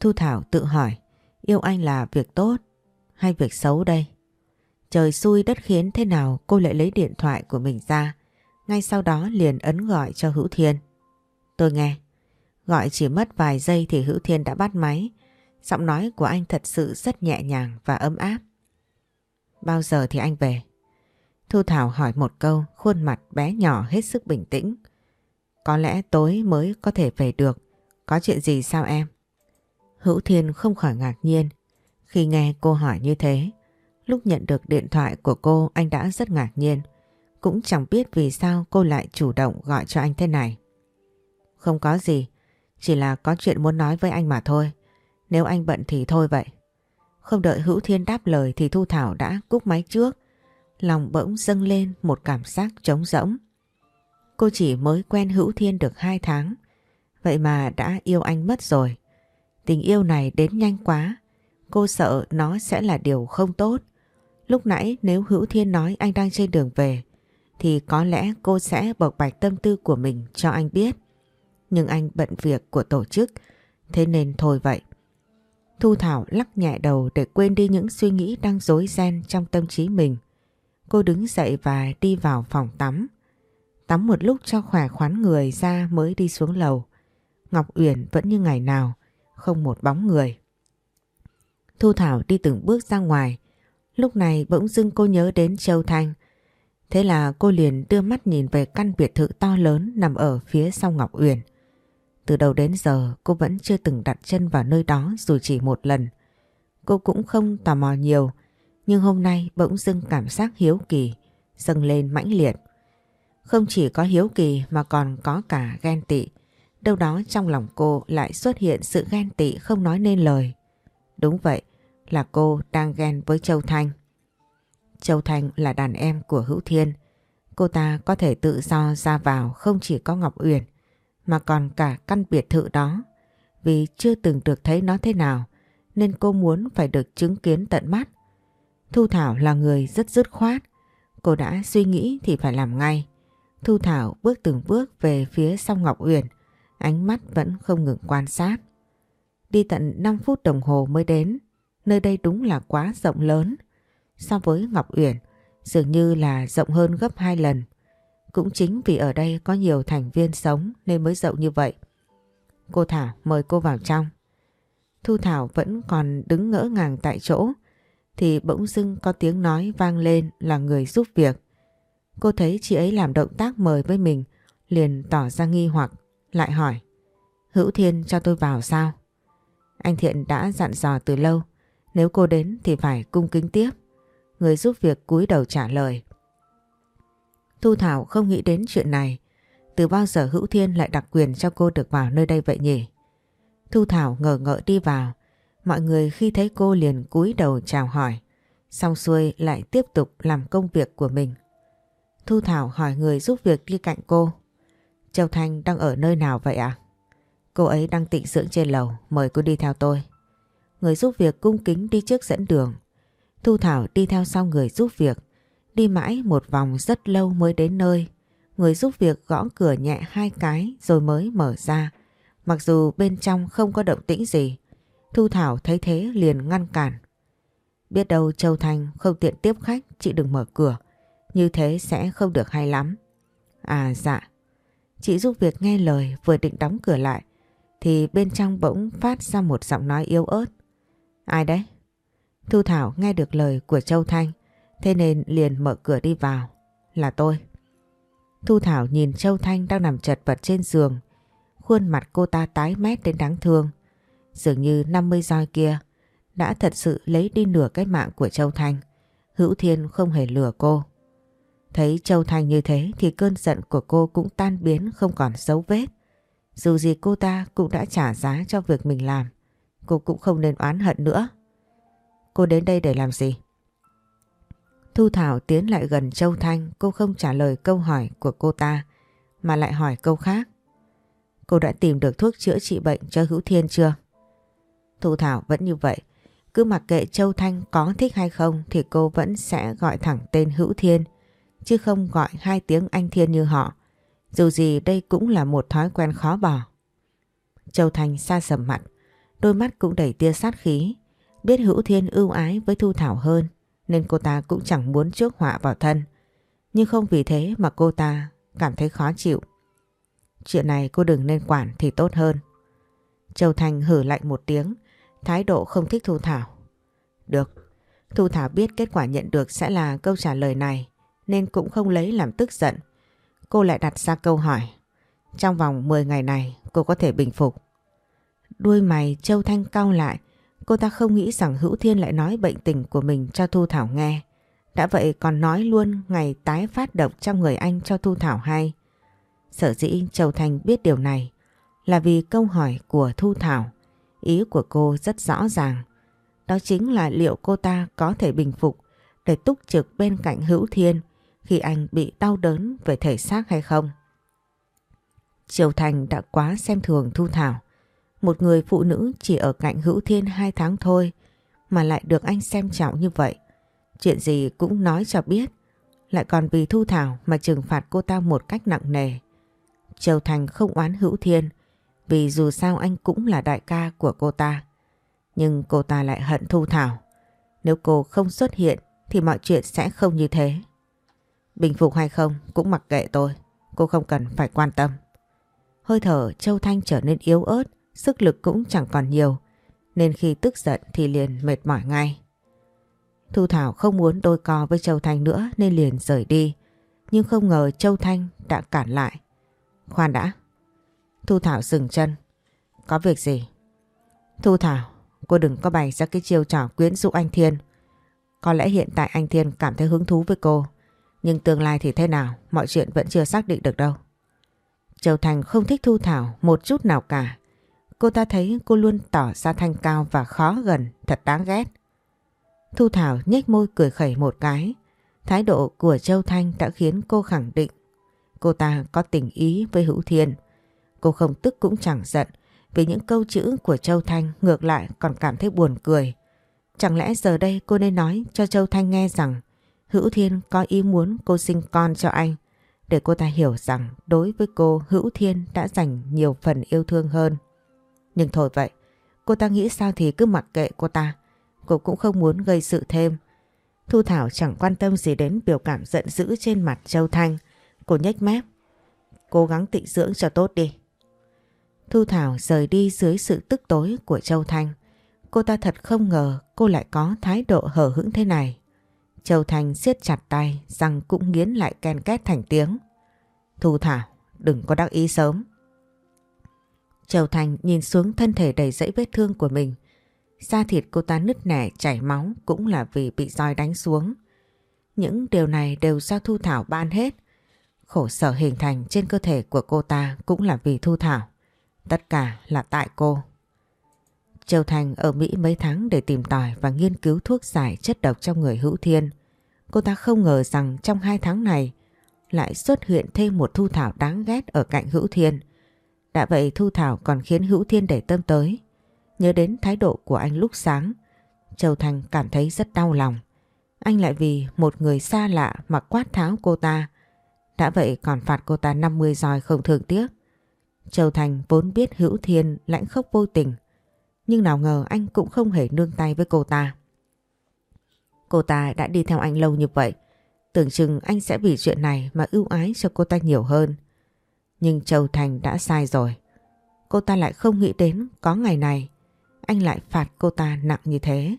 Thu Thảo tự hỏi, yêu anh là việc tốt hay việc xấu đây? Trời xui đất khiến thế nào cô lại lấy điện thoại của mình ra, ngay sau đó liền ấn gọi cho Hữu Thiên. Tôi nghe, gọi chỉ mất vài giây thì Hữu Thiên đã bắt máy, giọng nói của anh thật sự rất nhẹ nhàng và ấm áp. Bao giờ thì anh về? Thu Thảo hỏi một câu, khuôn mặt bé nhỏ hết sức bình tĩnh. Có lẽ tối mới có thể về được. Có chuyện gì sao em? Hữu Thiên không khỏi ngạc nhiên khi nghe cô hỏi như thế. Lúc nhận được điện thoại của cô anh đã rất ngạc nhiên. Cũng chẳng biết vì sao cô lại chủ động gọi cho anh thế này. Không có gì, chỉ là có chuyện muốn nói với anh mà thôi. Nếu anh bận thì thôi vậy. Không đợi Hữu Thiên đáp lời thì Thu Thảo đã cúp máy trước. Lòng bỗng dâng lên một cảm giác trống rỗng. Cô chỉ mới quen Hữu Thiên được 2 tháng. Vậy mà đã yêu anh mất rồi. Tình yêu này đến nhanh quá. Cô sợ nó sẽ là điều không tốt. Lúc nãy nếu Hữu Thiên nói anh đang trên đường về, thì có lẽ cô sẽ bộc bạch tâm tư của mình cho anh biết. Nhưng anh bận việc của tổ chức, thế nên thôi vậy. Thu Thảo lắc nhẹ đầu để quên đi những suy nghĩ đang rối ren trong tâm trí mình. Cô đứng dậy và đi vào phòng tắm. Tắm một lúc cho khỏe khoắn người ra mới đi xuống lầu. Ngọc Uyển vẫn như ngày nào, không một bóng người. Thu Thảo đi từng bước ra ngoài. Lúc này bỗng dưng cô nhớ đến Châu Thanh. Thế là cô liền đưa mắt nhìn về căn biệt thự to lớn nằm ở phía sau Ngọc Uyển. Từ đầu đến giờ cô vẫn chưa từng đặt chân vào nơi đó dù chỉ một lần. Cô cũng không tò mò nhiều, nhưng hôm nay bỗng dưng cảm giác hiếu kỳ, dâng lên mãnh liệt. Không chỉ có hiếu kỳ mà còn có cả ghen tị. Đâu đó trong lòng cô lại xuất hiện sự ghen tị không nói nên lời. Đúng vậy, là cô đang ghen với Châu Thanh. Châu Thanh là đàn em của Hữu Thiên. Cô ta có thể tự do ra vào không chỉ có Ngọc Uyển mà còn cả căn biệt thự đó. Vì chưa từng được thấy nó thế nào nên cô muốn phải được chứng kiến tận mắt. Thu Thảo là người rất dứt khoát. Cô đã suy nghĩ thì phải làm ngay. Thu Thảo bước từng bước về phía sông Ngọc Uyển, ánh mắt vẫn không ngừng quan sát. Đi tận 5 phút đồng hồ mới đến, nơi đây đúng là quá rộng lớn. So với Ngọc Uyển, dường như là rộng hơn gấp 2 lần. Cũng chính vì ở đây có nhiều thành viên sống nên mới rộng như vậy. Cô Thảo, mời cô vào trong. Thu Thảo vẫn còn đứng ngỡ ngàng tại chỗ, thì bỗng dưng có tiếng nói vang lên là người giúp việc. Cô thấy chị ấy làm động tác mời với mình, liền tỏ ra nghi hoặc, lại hỏi, Hữu Thiên cho tôi vào sao? Anh Thiện đã dặn dò từ lâu, nếu cô đến thì phải cung kính tiếp. Người giúp việc cúi đầu trả lời. Thu Thảo không nghĩ đến chuyện này. Từ bao giờ Hữu Thiên lại đặc quyền cho cô được vào nơi đây vậy nhỉ? Thu Thảo ngờ ngợ đi vào. Mọi người khi thấy cô liền cúi đầu chào hỏi. Xong xuôi lại tiếp tục làm công việc của mình. Thu Thảo hỏi người giúp việc đi cạnh cô. Châu Thanh đang ở nơi nào vậy ạ? Cô ấy đang tịnh dưỡng trên lầu, mời cô đi theo tôi. Người giúp việc cung kính đi trước dẫn đường. Thu Thảo đi theo sau người giúp việc. Đi mãi một vòng rất lâu mới đến nơi. Người giúp việc gõ cửa nhẹ hai cái rồi mới mở ra. Mặc dù bên trong không có động tĩnh gì. Thu Thảo thấy thế liền ngăn cản. Biết đâu Châu Thanh không tiện tiếp khách, chị đừng mở cửa. Như thế sẽ không được hay lắm. À dạ. Chị giúp việc nghe lời vừa định đóng cửa lại thì bên trong bỗng phát ra một giọng nói yếu ớt. Ai đấy? Thu Thảo nghe được lời của Châu Thanh thế nên liền mở cửa đi vào. Là tôi. Thu Thảo nhìn Châu Thanh đang nằm chật vật trên giường. Khuôn mặt cô ta tái mét đến đáng thương. Dường như 50 roi kia đã thật sự lấy đi nửa cái mạng của Châu Thanh. Hữu Thiên không hề lừa cô. Thấy Châu Thanh như thế thì cơn giận của cô cũng tan biến, không còn dấu vết. Dù gì cô ta cũng đã trả giá cho việc mình làm. Cô cũng không nên oán hận nữa. Cô đến đây để làm gì? Thu Thảo tiến lại gần Châu Thanh, cô không trả lời câu hỏi của cô ta, mà lại hỏi câu khác. Cô đã tìm được thuốc chữa trị bệnh cho Hữu Thiên chưa? Thu Thảo vẫn như vậy, Cứ mặc kệ Châu Thanh có thích hay không thì cô vẫn sẽ gọi thẳng tên Hữu Thiên, chứ không gọi hai tiếng anh Thiên như họ. Dù gì đây cũng là một thói quen khó bỏ. Châu Thanh xa sầm mặt, đôi mắt cũng đầy tia sát khí. Biết Hữu Thiên ưu ái với Thu Thảo hơn nên cô ta cũng chẳng muốn trước họa vào thân. Nhưng không vì thế mà cô ta cảm thấy khó chịu. Chuyện này cô đừng nên quản thì tốt hơn. Châu Thanh hử lạnh một tiếng, thái độ không thích Thu Thảo. Được, Thu Thảo biết kết quả nhận được sẽ là câu trả lời này nên cũng không lấy làm tức giận. Cô lại đặt ra câu hỏi. Trong vòng 10 ngày này cô có thể bình phục. Đuôi mày Châu Thanh cau lại. Cô ta không nghĩ rằng Hữu Thiên lại nói bệnh tình của mình cho Thu Thảo nghe. Đã vậy còn nói luôn ngày tái phát độc trong người anh cho Thu Thảo hay. Sở dĩ Châu thành biết điều này là vì câu hỏi của Thu Thảo. Ý của cô rất rõ ràng. Đó chính là liệu cô ta có thể bình phục để túc trực bên cạnh Hữu Thiên khi anh bị đau đớn về thể xác hay không. Triều Thành đã quá xem thường Thu Thảo. Một người phụ nữ chỉ ở cạnh Hữu Thiên hai tháng thôi mà lại được anh xem trọng như vậy. Chuyện gì cũng nói cho biết. Lại còn vì Thu Thảo mà trừng phạt cô ta một cách nặng nề. châu Thành không oán Hữu Thiên vì dù sao anh cũng là đại ca của cô ta. Nhưng cô ta lại hận Thu Thảo. Nếu cô không xuất hiện thì mọi chuyện sẽ không như thế. Bình phục hay không cũng mặc kệ tôi. Cô không cần phải quan tâm. Hơi thở Châu Thanh trở nên yếu ớt, sức lực cũng chẳng còn nhiều. Nên khi tức giận thì liền mệt mỏi ngay. Thu Thảo không muốn đôi co với Châu Thanh nữa nên liền rời đi. Nhưng không ngờ Châu Thanh đã cản lại. Khoan đã. Thu Thảo dừng chân. Có việc gì? Thu Thảo, cô đừng có bày ra cái chiêu trò quyến rũ anh Thiên. Có lẽ hiện tại anh Thiên cảm thấy hứng thú với cô. Nhưng tương lai thì thế nào, mọi chuyện vẫn chưa xác định được đâu. Châu Thành không thích Thu Thảo một chút nào cả. Cô ta thấy cô luôn tỏ ra thanh cao và khó gần, thật đáng ghét. Thu Thảo nhếch môi cười khẩy một cái. Thái độ của Châu Thanh đã khiến cô khẳng định cô ta có tình ý với Hữu Thiên. Cô không tức cũng chẳng giận vì những câu chữ của Châu Thanh ngược lại còn cảm thấy buồn cười. Chẳng lẽ giờ đây cô nên nói cho Châu Thanh nghe rằng Hữu Thiên có ý muốn cô sinh con cho anh để cô ta hiểu rằng đối với cô Hữu Thiên đã dành nhiều phần yêu thương hơn. Nhưng thôi vậy, cô ta nghĩ sao thì cứ mặc kệ cô ta. Cô cũng không muốn gây sự thêm. Thu Thảo chẳng quan tâm gì đến biểu cảm giận dữ trên mặt Châu Thanh. Cô nhếch mép. Cố gắng tịnh dưỡng cho tốt đi. Thu Thảo rời đi dưới sự tức tối của Châu Thanh. Cô ta thật không ngờ cô lại có thái độ hờ hững thế này. Châu Thanh siết chặt tay, răng cũng nghiến lại ken két thành tiếng. Thu Thảo, đừng có đắc ý sớm. Châu Thành nhìn xuống thân thể đầy dẫy vết thương của mình. Da thịt cô ta nứt nẻ, chảy máu cũng là vì bị roi đánh xuống. Những điều này đều do Thu Thảo ban hết. Khổ sở hình thành trên cơ thể của cô ta cũng là vì Thu Thảo. Tất cả là tại cô. Châu Thành ở Mỹ mấy tháng để tìm tòi và nghiên cứu thuốc giải chất độc trong người Hữu Thiên. Cô ta không ngờ rằng trong hai tháng này lại xuất hiện thêm một Thu Thảo đáng ghét ở cạnh Hữu Thiên. Đã vậy Thu Thảo còn khiến Hữu Thiên để tâm tới. Nhớ đến thái độ của anh lúc sáng, Châu Thành cảm thấy rất đau lòng. Anh lại vì một người xa lạ mà quát tháo cô ta. Đã vậy còn phạt cô ta 50 roi không thường tiếc. Châu Thành vốn biết Hữu Thiên lãnh khốc vô tình. Nhưng nào ngờ anh cũng không hề nương tay với cô ta. Cô ta đã đi theo anh lâu như vậy. Tưởng chừng anh sẽ vì chuyện này mà ưu ái cho cô ta nhiều hơn. Nhưng Châu Thành đã sai rồi. Cô ta lại không nghĩ đến có ngày này anh lại phạt cô ta nặng như thế.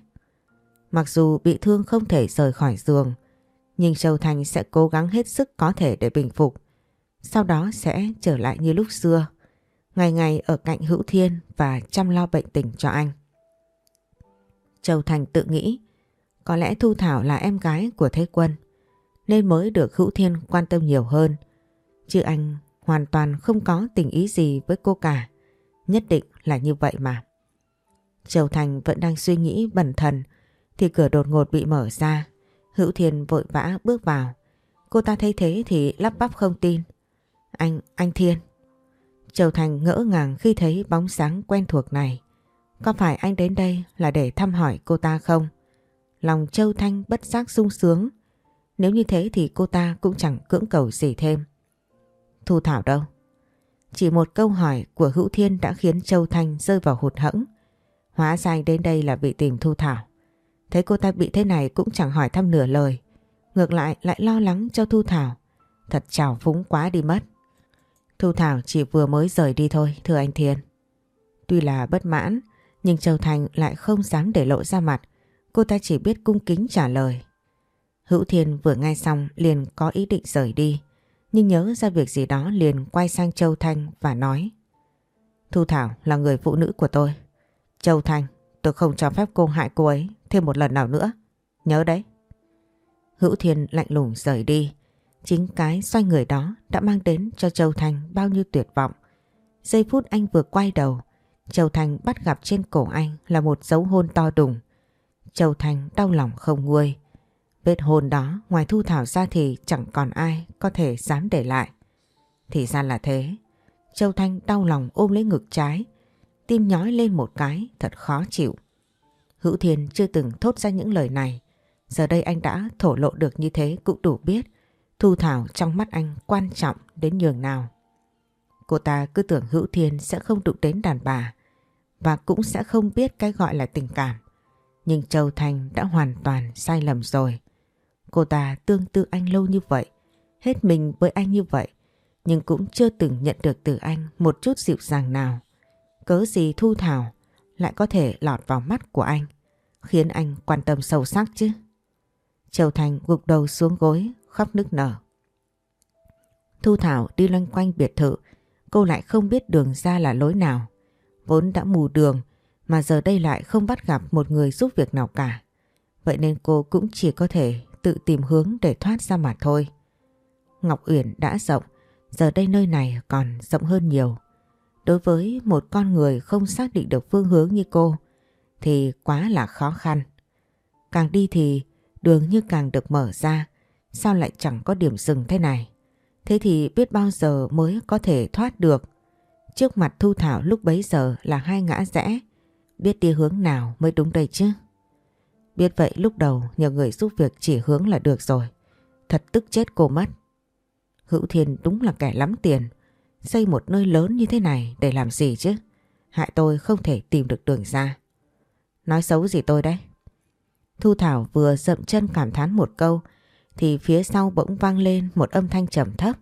Mặc dù bị thương không thể rời khỏi giường, nhưng Châu Thành sẽ cố gắng hết sức có thể để bình phục. Sau đó sẽ trở lại như lúc xưa, ngày ngày ở cạnh Hữu Thiên và chăm lo bệnh tình cho anh. Châu Thành tự nghĩ có lẽ Thu Thảo là em gái của Thế Quân nên mới được Hữu Thiên quan tâm nhiều hơn. Chứ anh hoàn toàn không có tình ý gì với cô cả. Nhất định là như vậy mà. Châu Thành vẫn đang suy nghĩ bẩn thần thì cửa đột ngột bị mở ra. Hữu Thiên vội vã bước vào. Cô ta thấy thế thì lắp bắp không tin. Anh, anh Thiên. Châu Thành ngỡ ngàng khi thấy bóng sáng quen thuộc này. Có phải anh đến đây là để thăm hỏi cô ta không? Lòng Châu Thanh bất giác sung sướng. Nếu như thế thì cô ta cũng chẳng cưỡng cầu gì thêm. Thu Thảo đâu? Chỉ một câu hỏi của Hữu Thiên đã khiến Châu Thanh rơi vào hụt hẫng. Hóa ra anh đến đây là bị tìm Thu Thảo. Thấy cô ta bị thế này cũng chẳng hỏi thăm nửa lời. Ngược lại lại lo lắng cho Thu Thảo. Thật trào phúng quá đi mất. Thu Thảo chỉ vừa mới rời đi thôi, thưa anh Thiên. Tuy là bất mãn, nhưng Châu Thành lại không dám để lộ ra mặt. Cô ta chỉ biết cung kính trả lời. Hữu Thiên vừa nghe xong liền có ý định rời đi. Nhưng nhớ ra việc gì đó liền quay sang Châu Thanh và nói. Thu Thảo là người phụ nữ của tôi. Châu Thanh, tôi không cho phép cô hại cô ấy thêm một lần nào nữa. Nhớ đấy. Hữu Thiên lạnh lùng rời đi. Chính cái xoay người đó đã mang đến cho Châu Thanh bao nhiêu tuyệt vọng. Giây phút anh vừa quay đầu, Châu Thanh bắt gặp trên cổ anh là một dấu hôn to đùng. Châu Thanh đau lòng không nguôi. Vết hôn đó, ngoài Thu Thảo ra thì chẳng còn ai có thể dám để lại. Thì ra là thế. Châu Thanh đau lòng ôm lấy ngực trái. Tim nhói lên một cái, thật khó chịu. Hữu Thiên chưa từng thốt ra những lời này. Giờ đây anh đã thổ lộ được như thế cũng đủ biết Thu Thảo trong mắt anh quan trọng đến nhường nào. Cô ta cứ tưởng Hữu Thiên sẽ không đụng đến đàn bà và cũng sẽ không biết cái gọi là tình cảm. Nhưng Châu Thành đã hoàn toàn sai lầm rồi. Cô ta tương tư anh lâu như vậy, hết mình với anh như vậy, nhưng cũng chưa từng nhận được từ anh một chút dịu dàng nào. Cớ gì Thu Thảo lại có thể lọt vào mắt của anh, khiến anh quan tâm sâu sắc chứ. Châu Thành gục đầu xuống gối, khóc nức nở. Thu Thảo đi loanh quanh biệt thự, cô lại không biết đường ra là lối nào. Vốn đã mù đường mà giờ đây lại không bắt gặp một người giúp việc nào cả. Vậy nên cô cũng chỉ có thể tự tìm hướng để thoát ra mà thôi. Ngọc Uyển đã rộng, giờ đây nơi này còn rộng hơn nhiều. Đối với một con người không xác định được phương hướng như cô thì quá là khó khăn. Càng đi thì đường như càng được mở ra, sao lại chẳng có điểm dừng thế này? Thế thì biết bao giờ mới có thể thoát được. Trước mặt Thu Thảo lúc bấy giờ là hai ngã rẽ, biết đi hướng nào mới đúng đây chứ. Biết vậy lúc đầu nhờ người giúp việc chỉ hướng là được rồi. Thật tức chết cô mất. Hữu Thiên đúng là kẻ lắm tiền. Xây một nơi lớn như thế này để làm gì chứ? Hại tôi không thể tìm được đường ra. Nói xấu gì tôi đấy? Thu Thảo vừa dậm chân cảm thán một câu, thì phía sau bỗng vang lên một âm thanh trầm thấp.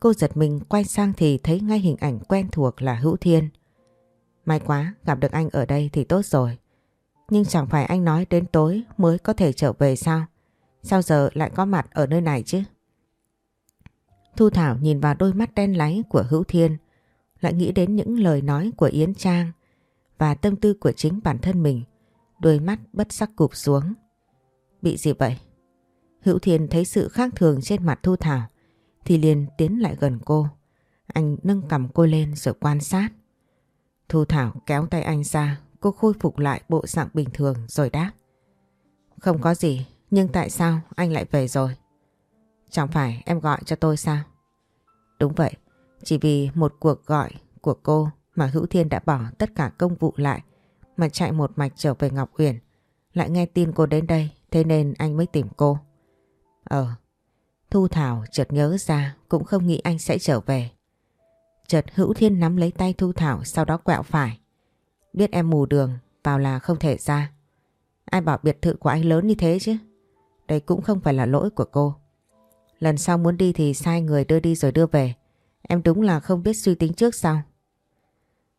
Cô giật mình quay sang thì thấy ngay hình ảnh quen thuộc là Hữu Thiên. May quá gặp được anh ở đây thì tốt rồi. Nhưng chẳng phải anh nói đến tối mới có thể trở về sao? Sao giờ lại có mặt ở nơi này chứ? Thu Thảo nhìn vào đôi mắt đen láy của Hữu Thiên, lại nghĩ đến những lời nói của Yến Trang và tâm tư của chính bản thân mình. Đôi mắt bất sắc cụp xuống. Bị gì vậy? Hữu Thiên thấy sự khác thường trên mặt Thu Thảo thì liền tiến lại gần cô. Anh nâng cầm cô lên rồi quan sát. Thu Thảo kéo tay anh ra, cô khôi phục lại bộ dạng bình thường rồi đáp. Không có gì, nhưng tại sao anh lại về rồi? Chẳng phải em gọi cho tôi sao? Đúng vậy, chỉ vì một cuộc gọi của cô mà Hữu Thiên đã bỏ tất cả công vụ lại mà chạy một mạch trở về Ngọc Uyển. Lại nghe tin cô đến đây, thế nên anh mới tìm cô. Ờ, Thu Thảo chợt nhớ ra cũng không nghĩ anh sẽ trở về. Chợt Hữu Thiên nắm lấy tay Thu Thảo sau đó quẹo phải. Biết em mù đường, vào là không thể ra. Ai bảo biệt thự của anh lớn như thế chứ? Đây cũng không phải là lỗi của cô. Lần sau muốn đi thì sai người đưa đi rồi đưa về. Em đúng là không biết suy tính trước sau.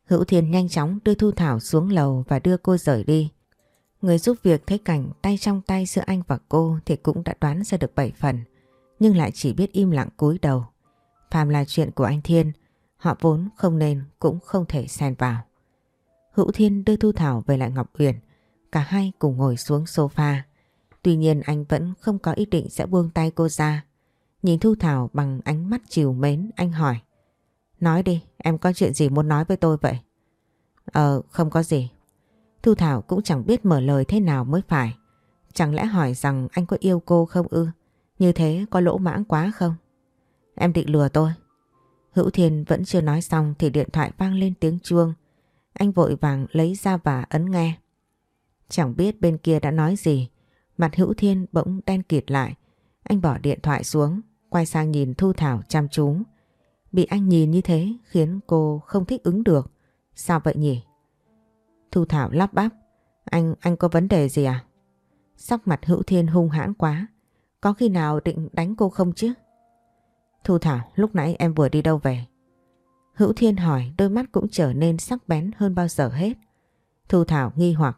Hữu Thiên nhanh chóng đưa Thu Thảo xuống lầu và đưa cô rời đi. Người giúp việc thấy cảnh tay trong tay giữa anh và cô thì cũng đã đoán ra được bảy phần, nhưng lại chỉ biết im lặng cúi đầu. Phàm là chuyện của anh Thiên, họ vốn không nên cũng không thể xen vào. Hữu Thiên đưa Thu Thảo về lại Ngọc Uyển, cả hai cùng ngồi xuống sofa. Tuy nhiên anh vẫn không có ý định sẽ buông tay cô ra. Nhìn Thu Thảo bằng ánh mắt chiều mến, anh hỏi. Nói đi, em có chuyện gì muốn nói với tôi vậy? Ờ, không có gì. Thu Thảo cũng chẳng biết mở lời thế nào mới phải. Chẳng lẽ hỏi rằng anh có yêu cô không ư? Như thế có lỗ mãng quá không? Em định lừa tôi. Hữu Thiên vẫn chưa nói xong thì điện thoại vang lên tiếng chuông. Anh vội vàng lấy ra và ấn nghe. Chẳng biết bên kia đã nói gì. Mặt Hữu Thiên bỗng đen kịt lại. Anh bỏ điện thoại xuống, quay sang nhìn Thu Thảo chăm chú. Bị anh nhìn như thế khiến cô không thích ứng được. Sao vậy nhỉ? Thu Thảo lắp bắp. Anh, anh có vấn đề gì à? Sắc mặt Hữu Thiên hung hãn quá. Có khi nào định đánh cô không chứ? Thu Thảo, lúc nãy em vừa đi đâu về? Hữu Thiên hỏi đôi mắt cũng trở nên sắc bén hơn bao giờ hết. Thu Thảo nghi hoặc.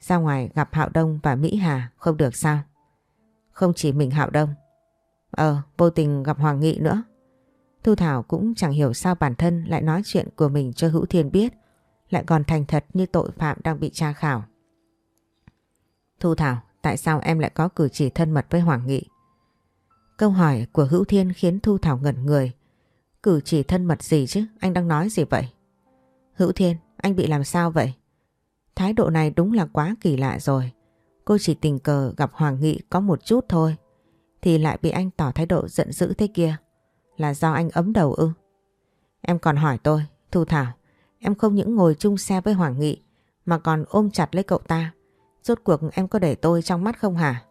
Ra ngoài gặp Hạo Đông và Mỹ Hà không được sao? Không chỉ mình Hạo Đông. Ờ, vô tình gặp Hoàng Nghị nữa. Thu Thảo cũng chẳng hiểu sao bản thân lại nói chuyện của mình cho Hữu Thiên biết. Lại còn thành thật như tội phạm đang bị tra khảo. Thu Thảo, tại sao em lại có cử chỉ thân mật với Hoàng Nghị? Câu hỏi của Hữu Thiên khiến Thu Thảo ngẩn người. Cử chỉ thân mật gì chứ? Anh đang nói gì vậy? Hữu Thiên, anh bị làm sao vậy? Thái độ này đúng là quá kỳ lạ rồi. Cô chỉ tình cờ gặp Hoàng Nghị có một chút thôi. Thì lại bị anh tỏ thái độ giận dữ thế kia. Là do anh ấm đầu ư? Em còn hỏi tôi, Thu Thảo, em không những ngồi chung xe với Hoàng Nghị mà còn ôm chặt lấy cậu ta. Rốt cuộc em có để tôi trong mắt không hả?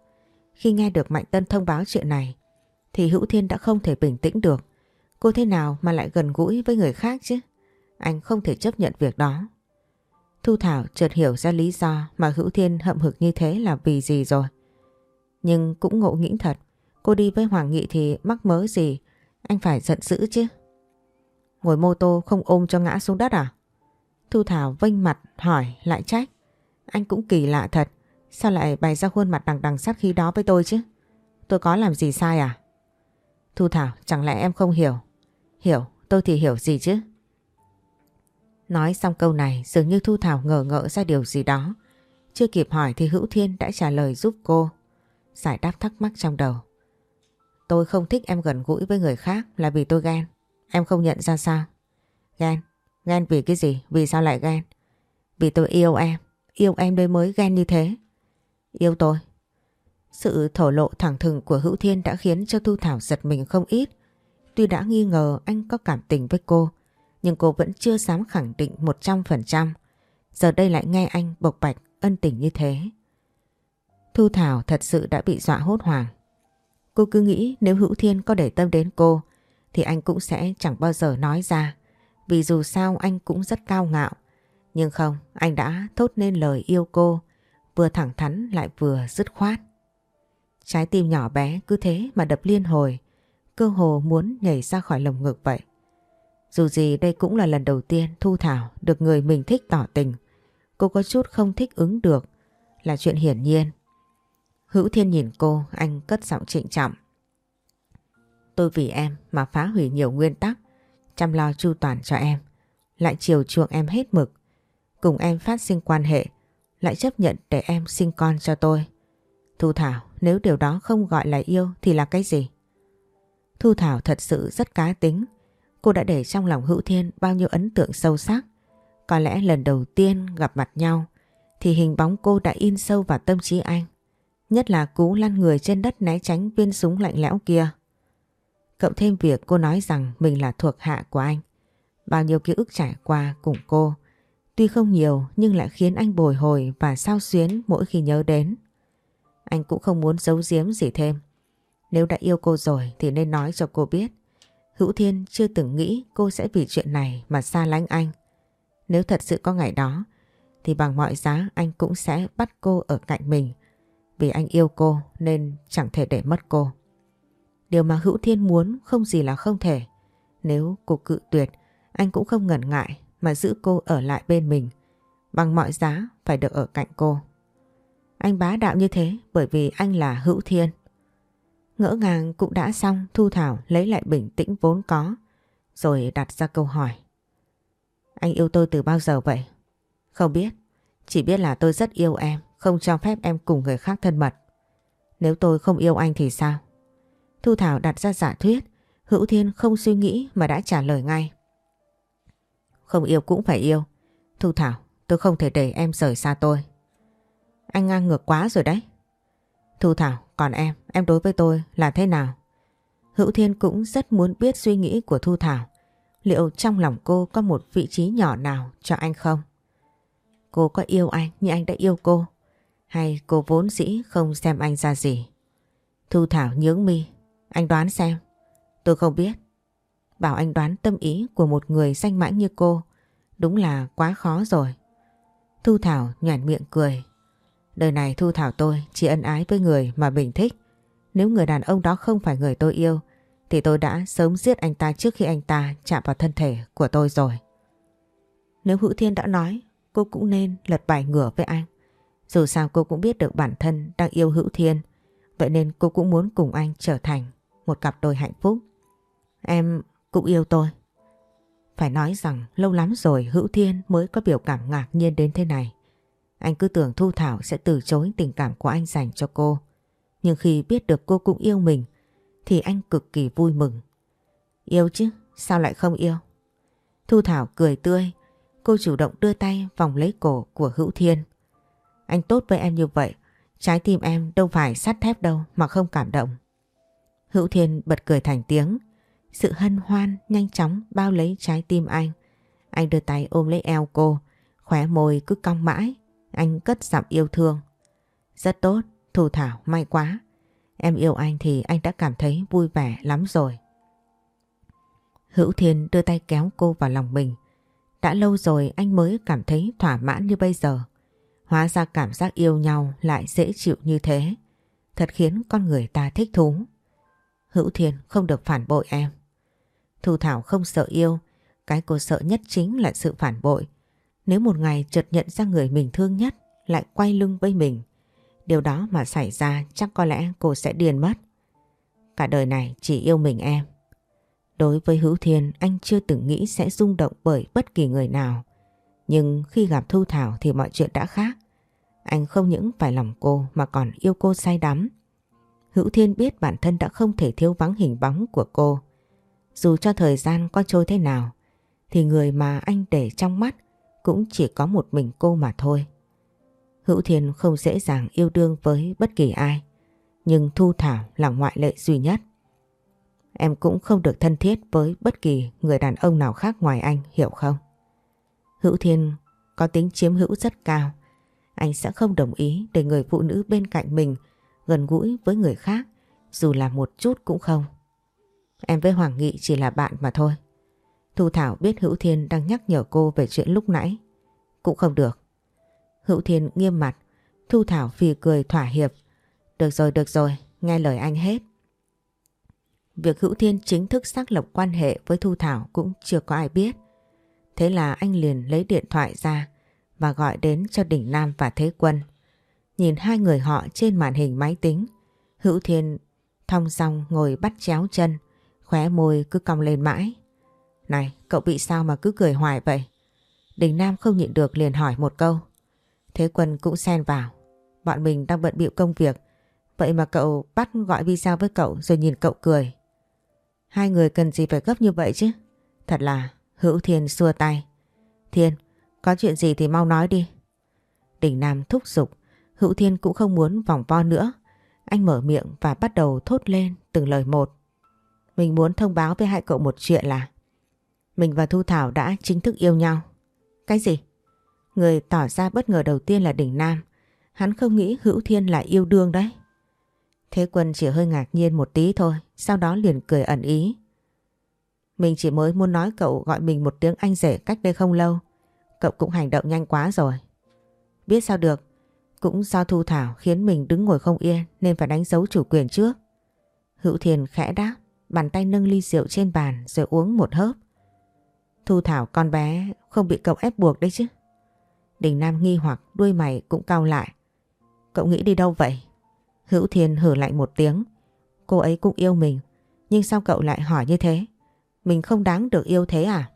Khi nghe được Mạnh Tân thông báo chuyện này thì Hữu Thiên đã không thể bình tĩnh được. Cô thế nào mà lại gần gũi với người khác chứ? Anh không thể chấp nhận việc đó. Thu Thảo chợt hiểu ra lý do mà Hữu Thiên hậm hực như thế là vì gì rồi. Nhưng cũng ngộ nghĩ thật, cô đi với Hoàng Nghị thì mắc mớ gì, anh phải giận dữ chứ. Ngồi mô tô không ôm cho ngã xuống đất à? Thu Thảo vênh mặt hỏi lại trách. Anh cũng kỳ lạ thật, sao lại bày ra khuôn mặt đằng đằng sát khí đó với tôi chứ? Tôi có làm gì sai à? Thu Thảo, chẳng lẽ em không hiểu? Hiểu, tôi thì hiểu gì chứ? Nói xong câu này dường như Thu Thảo ngờ ngợ ra điều gì đó. Chưa kịp hỏi thì Hữu Thiên đã trả lời giúp cô. Giải đáp thắc mắc trong đầu. Tôi không thích em gần gũi với người khác là vì tôi ghen. Em không nhận ra sao? Ghen? Ghen vì cái gì? Vì sao lại ghen? Vì tôi yêu em. Yêu em đây mới ghen như thế. Yêu tôi? Sự thổ lộ thẳng thừng của Hữu Thiên đã khiến cho Thu Thảo giật mình không ít. Tuy đã nghi ngờ anh có cảm tình với cô, nhưng cô vẫn chưa dám khẳng định 100%. Giờ đây lại nghe anh bộc bạch ân tình như thế. Thu Thảo thật sự đã bị dọa hốt hoảng. Cô cứ nghĩ nếu Hữu Thiên có để tâm đến cô thì anh cũng sẽ chẳng bao giờ nói ra. Vì dù sao anh cũng rất cao ngạo. Nhưng không, anh đã thốt nên lời yêu cô, vừa thẳng thắn lại vừa dứt khoát. Trái tim nhỏ bé cứ thế mà đập liên hồi, cơ hồ muốn nhảy ra khỏi lồng ngực vậy. Dù gì đây cũng là lần đầu tiên Thu Thảo được người mình thích tỏ tình. Cô có chút không thích ứng được là chuyện hiển nhiên. Hữu Thiên nhìn cô, anh cất giọng trịnh trọng. Tôi vì em mà phá hủy nhiều nguyên tắc, chăm lo chu toàn cho em, lại chiều chuộng em hết mực, cùng em phát sinh quan hệ, lại chấp nhận để em sinh con cho tôi. Thu Thảo, nếu điều đó không gọi là yêu thì là cái gì? Thu Thảo thật sự rất cá tính, Cô đã để trong lòng Hữu Thiên bao nhiêu ấn tượng sâu sắc. Có lẽ lần đầu tiên gặp mặt nhau thì hình bóng cô đã in sâu vào tâm trí anh. Nhất là cú lăn người trên đất né tránh viên súng lạnh lẽo kia. Cộng thêm việc cô nói rằng mình là thuộc hạ của anh. Bao nhiêu ký ức trải qua cùng cô. Tuy không nhiều nhưng lại khiến anh bồi hồi và sao xuyến mỗi khi nhớ đến. Anh cũng không muốn giấu giếm gì thêm. Nếu đã yêu cô rồi thì nên nói cho cô biết. Hữu Thiên chưa từng nghĩ cô sẽ vì chuyện này mà xa lánh anh. Nếu thật sự có ngày đó, thì bằng mọi giá anh cũng sẽ bắt cô ở cạnh mình. Vì anh yêu cô nên chẳng thể để mất cô. Điều mà Hữu Thiên muốn không gì là không thể. Nếu cô cự tuyệt, anh cũng không ngần ngại mà giữ cô ở lại bên mình. Bằng mọi giá phải được ở cạnh cô. Anh bá đạo như thế bởi vì anh là Hữu Thiên. Ngỡ ngàng cũng đã xong, Thu Thảo lấy lại bình tĩnh vốn có, Rồi đặt ra câu hỏi. Anh yêu tôi từ bao giờ vậy? Không biết. Chỉ biết là tôi rất yêu em, Không cho phép em cùng người khác thân mật. Nếu tôi không yêu anh thì sao? Thu Thảo đặt ra giả thuyết, Hữu Thiên không suy nghĩ mà đã trả lời ngay. Không yêu cũng phải yêu. Thu Thảo, tôi không thể để em rời xa tôi. Anh ngang ngược quá rồi đấy. Thu Thảo, còn em, em đối với tôi là thế nào? Hữu Thiên cũng rất muốn biết suy nghĩ của Thu Thảo. Liệu trong lòng cô có một vị trí nhỏ nào cho anh không? cô có yêu anh như anh đã yêu cô? Hay cô vốn dĩ không xem anh ra gì? Thu Thảo nhướng mi. Anh đoán xem. Tôi không biết. Bảo anh đoán tâm ý của một người danh mãnh như cô đúng là quá khó rồi. Thu Thảo nhàn miệng cười. Đời này Thu Thảo tôi chỉ ân ái với người mà mình thích. Nếu người đàn ông đó không phải người tôi yêu, thì tôi đã sớm giết anh ta trước khi anh ta chạm vào thân thể của tôi rồi. Nếu Hữu Thiên đã nói, cô cũng nên lật bài ngửa với anh. Dù sao cô cũng biết được bản thân đang yêu Hữu Thiên, vậy nên cô cũng muốn cùng anh trở thành một cặp đôi hạnh phúc. Em cũng yêu tôi. Phải nói rằng lâu lắm rồi Hữu Thiên mới có biểu cảm ngạc nhiên đến thế này. Anh cứ tưởng Thu Thảo sẽ từ chối tình cảm của anh dành cho cô. Nhưng khi biết được cô cũng yêu mình thì anh cực kỳ vui mừng. Yêu chứ, sao lại không yêu? Thu Thảo cười tươi, cô chủ động đưa tay vòng lấy cổ của Hữu Thiên. Anh tốt với em như vậy, trái tim em đâu phải sắt thép đâu mà không cảm động. Hữu Thiên bật cười thành tiếng, sự hân hoan nhanh chóng bao lấy trái tim anh. Anh đưa tay ôm lấy eo cô, khóe môi cứ cong mãi. Anh cất giọng yêu thương. Rất tốt, Thu Thảo, may quá. Em yêu anh thì anh đã cảm thấy vui vẻ lắm rồi. Hữu Thiên đưa tay kéo cô vào lòng mình. Đã lâu rồi anh mới cảm thấy thỏa mãn như bây giờ. Hóa ra cảm giác yêu nhau lại dễ chịu như thế. Thật khiến con người ta thích thú. Hữu Thiên không được phản bội em. Thu Thảo không sợ yêu, cái cô sợ nhất chính là sự phản bội. Nếu một ngày chợt nhận ra người mình thương nhất lại quay lưng với mình, điều đó mà xảy ra chắc có lẽ cô sẽ điên mất. Cả đời này chỉ yêu mình em. Đối với Hữu Thiên anh chưa từng nghĩ sẽ rung động bởi bất kỳ người nào. Nhưng khi gặp Thu Thảo thì mọi chuyện đã khác. Anh không những phải lòng cô mà còn yêu cô say đắm. Hữu Thiên biết bản thân đã không thể thiếu vắng hình bóng của cô. Dù cho thời gian có trôi thế nào thì người mà anh để trong mắt cũng chỉ có một mình cô mà thôi. Hữu Thiên không dễ dàng yêu đương với bất kỳ ai nhưng Thu Thảo là ngoại lệ duy nhất. Em cũng không được thân thiết với bất kỳ người đàn ông nào khác ngoài anh, hiểu không? Hữu Thiên có tính chiếm hữu rất cao. Anh sẽ không đồng ý để người phụ nữ bên cạnh mình gần gũi với người khác dù là một chút cũng không. Em với Hoàng Nghị chỉ là bạn mà thôi. Thu Thảo biết Hữu Thiên đang nhắc nhở cô về chuyện lúc nãy. Cũng không được. Hữu Thiên nghiêm mặt, Thu Thảo phì cười thỏa hiệp. Được rồi, được rồi, nghe lời anh hết. Việc Hữu Thiên chính thức xác lập quan hệ với Thu Thảo cũng chưa có ai biết. Thế là anh liền lấy điện thoại ra và gọi đến cho Đỉnh Nam và Thế Quân. Nhìn hai người họ trên màn hình máy tính, Hữu Thiên thong dong ngồi bắt chéo chân, khóe môi cứ cong lên mãi. Này, cậu bị sao mà cứ cười hoài vậy? Đình Nam không nhịn được liền hỏi một câu. Thế Quân cũng xen vào. Bọn mình đang bận bịu công việc. Vậy mà cậu bắt gọi video với cậu rồi nhìn cậu cười. Hai người cần gì phải gấp như vậy chứ? Thật là Hữu Thiên xua tay. Thiên, có chuyện gì thì mau nói đi. Đình Nam thúc giục. Hữu Thiên cũng không muốn vòng vo nữa. Anh mở miệng và bắt đầu thốt lên từng lời một. Mình muốn thông báo với hai cậu một chuyện là mình và Thu Thảo đã chính thức yêu nhau. Cái gì? Người tỏ ra bất ngờ đầu tiên là đỉnh Nam. Hắn không nghĩ Hữu Thiên lại yêu đương đấy. Thế Quân chỉ hơi ngạc nhiên một tí thôi, sau đó liền cười ẩn ý. Mình chỉ mới muốn nói cậu gọi mình một tiếng anh rể cách đây không lâu. Cậu cũng hành động nhanh quá rồi. Biết sao được, cũng do Thu Thảo khiến mình đứng ngồi không yên nên phải đánh dấu chủ quyền trước. Hữu Thiên khẽ đáp, bàn tay nâng ly rượu trên bàn rồi uống một hớp. Thu Thảo con bé không bị cậu ép buộc đấy chứ. Đình Nam nghi hoặc đuôi mày cũng cau lại. Cậu nghĩ đi đâu vậy? Hữu Thiên hử lạnh một tiếng. Cô ấy cũng yêu mình. Nhưng sao cậu lại hỏi như thế? Mình không đáng được yêu thế à?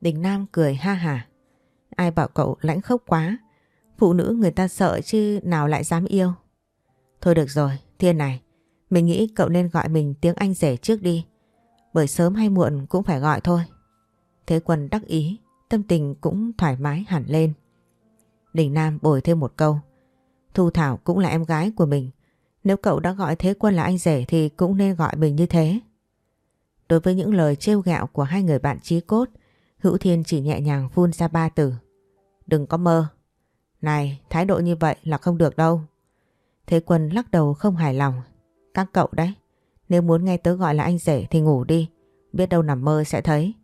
Đình Nam cười ha hà. Ai bảo cậu lãnh khốc quá. Phụ nữ người ta sợ chứ nào lại dám yêu. Thôi được rồi, Thiên này. Mình nghĩ cậu nên gọi mình tiếng Anh rể trước đi. Bởi sớm hay muộn cũng phải gọi thôi. Thế Quân đắc ý, tâm tình cũng thoải mái hẳn lên. Đình Nam bồi thêm một câu. Thu Thảo cũng là em gái của mình. Nếu cậu đã gọi Thế Quân là anh rể thì cũng nên gọi mình như thế. Đối với những lời trêu gạo của hai người bạn trí cốt, Hữu Thiên chỉ nhẹ nhàng phun ra ba từ. Đừng có mơ. Này, thái độ như vậy là không được đâu. Thế Quân lắc đầu không hài lòng. Các cậu đấy, nếu muốn nghe tớ gọi là anh rể thì ngủ đi. Biết đâu nằm mơ sẽ thấy.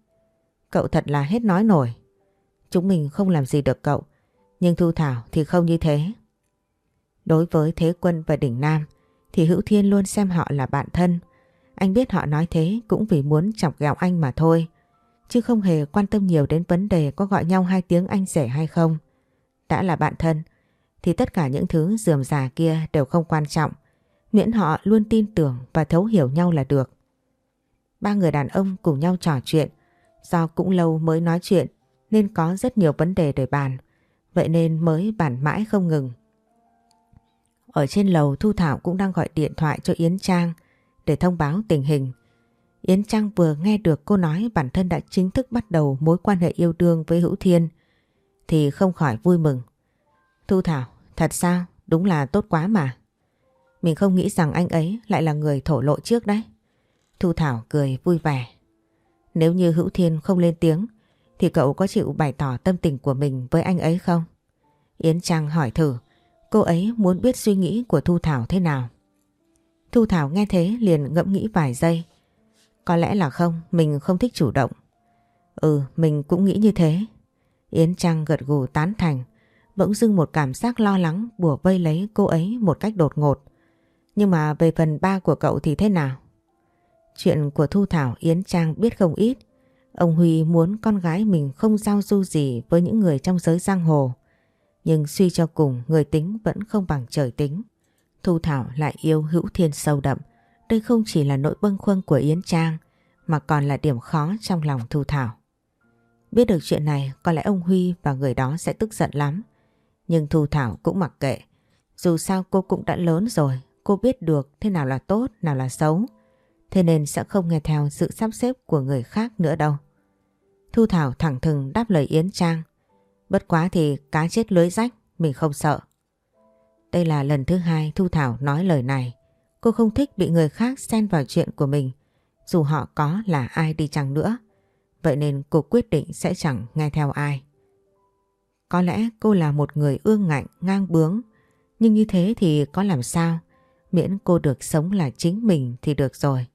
Cậu thật là hết nói nổi. Chúng mình không làm gì được cậu. Nhưng Thu Thảo thì không như thế. Đối với Thế Quân và Đỉnh Nam, thì Hữu Thiên luôn xem họ là bạn thân. Anh biết họ nói thế cũng vì muốn chọc ghẹo anh mà thôi. Chứ không hề quan tâm nhiều đến vấn đề có gọi nhau hai tiếng anh rể hay không. Đã là bạn thân, thì tất cả những thứ dườm già kia đều không quan trọng. Miễn họ luôn tin tưởng và thấu hiểu nhau là được. Ba người đàn ông cùng nhau trò chuyện. Do cũng lâu mới nói chuyện nên có rất nhiều vấn đề để bàn. Vậy nên mới bàn mãi không ngừng. Ở trên lầu Thu Thảo cũng đang gọi điện thoại cho Yến Trang để thông báo tình hình. Yến Trang vừa nghe được cô nói bản thân đã chính thức bắt đầu mối quan hệ yêu đương với Hữu Thiên thì không khỏi vui mừng. Thu Thảo, thật sao? Đúng là tốt quá mà. Mình không nghĩ rằng anh ấy lại là người thổ lộ trước đấy. Thu Thảo cười vui vẻ. Nếu như Hữu Thiên không lên tiếng thì cậu có chịu bày tỏ tâm tình của mình với anh ấy không? Yến Trang hỏi thử. Cô ấy muốn biết suy nghĩ của Thu Thảo thế nào. Thu Thảo nghe thế liền ngẫm nghĩ vài giây. Có lẽ là không, mình không thích chủ động. Ừ, mình cũng nghĩ như thế. Yến Trang gật gù tán thành. Bỗng dưng một cảm giác lo lắng bùa vây lấy cô ấy một cách đột ngột. Nhưng mà về phần ba của cậu thì thế nào? Chuyện của Thu Thảo Yến Trang biết không ít. Ông Huy muốn con gái mình không giao du gì với những người trong giới giang hồ. Nhưng suy cho cùng người tính vẫn không bằng trời tính. Thu Thảo lại yêu hữu thiên sâu đậm. Đây không chỉ là nỗi bâng khuâng của Yến Trang mà còn là điểm khó trong lòng Thu Thảo. Biết được chuyện này có lẽ ông Huy và người đó sẽ tức giận lắm. Nhưng Thu Thảo cũng mặc kệ. Dù sao cô cũng đã lớn rồi, cô biết được thế nào là tốt, nào là xấu. Thế nên sẽ không nghe theo sự sắp xếp của người khác nữa đâu. Thu Thảo thẳng thừng đáp lời Yến Trang. Bất quá thì cá chết lưới rách, mình không sợ. Đây là lần thứ hai Thu Thảo nói lời này. Cô không thích bị người khác xen vào chuyện của mình, dù họ có là ai đi chăng nữa. Vậy nên cô quyết định sẽ chẳng nghe theo ai. Có lẽ cô là một người ương ngạnh, ngang bướng, nhưng như thế thì có làm sao? Miễn cô được sống là chính mình thì được rồi.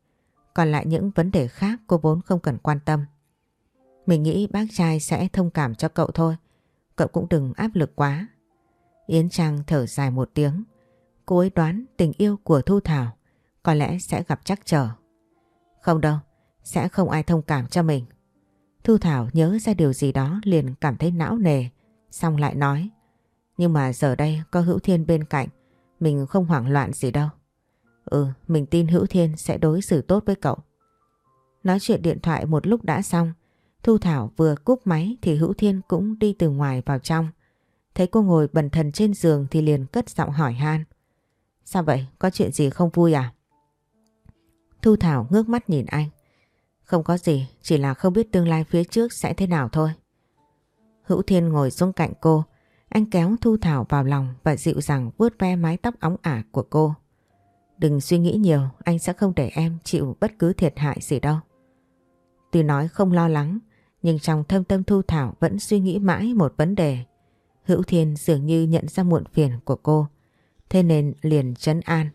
Còn lại những vấn đề khác cô vốn không cần quan tâm. Mình nghĩ bác trai sẽ thông cảm cho cậu thôi. Cậu cũng đừng áp lực quá. Yến Trang thở dài một tiếng. Cô ấy đoán tình yêu của Thu Thảo có lẽ sẽ gặp chắc trở. Không đâu, sẽ không ai thông cảm cho mình. Thu Thảo nhớ ra điều gì đó liền cảm thấy não nề, xong lại nói. Nhưng mà giờ đây có Hữu Thiên bên cạnh, mình không hoảng loạn gì đâu. Ừ, mình tin Hữu Thiên sẽ đối xử tốt với cậu. Nói chuyện điện thoại một lúc đã xong, Thu Thảo vừa cúp máy thì Hữu Thiên cũng đi từ ngoài vào trong. Thấy cô ngồi bần thần trên giường thì liền cất giọng hỏi han. Sao vậy? Có chuyện gì không vui à? Thu Thảo ngước mắt nhìn anh. Không có gì, chỉ là không biết tương lai phía trước sẽ thế nào thôi. Hữu Thiên ngồi xuống cạnh cô. Anh kéo Thu Thảo vào lòng và dịu dàng vuốt ve mái tóc óng ả của cô. Đừng suy nghĩ nhiều, anh sẽ không để em chịu bất cứ thiệt hại gì đâu. Tuy nói không lo lắng, nhưng trong thâm tâm Thu Thảo vẫn suy nghĩ mãi một vấn đề. Hữu Thiên dường như nhận ra muộn phiền của cô, thế nên liền chấn an.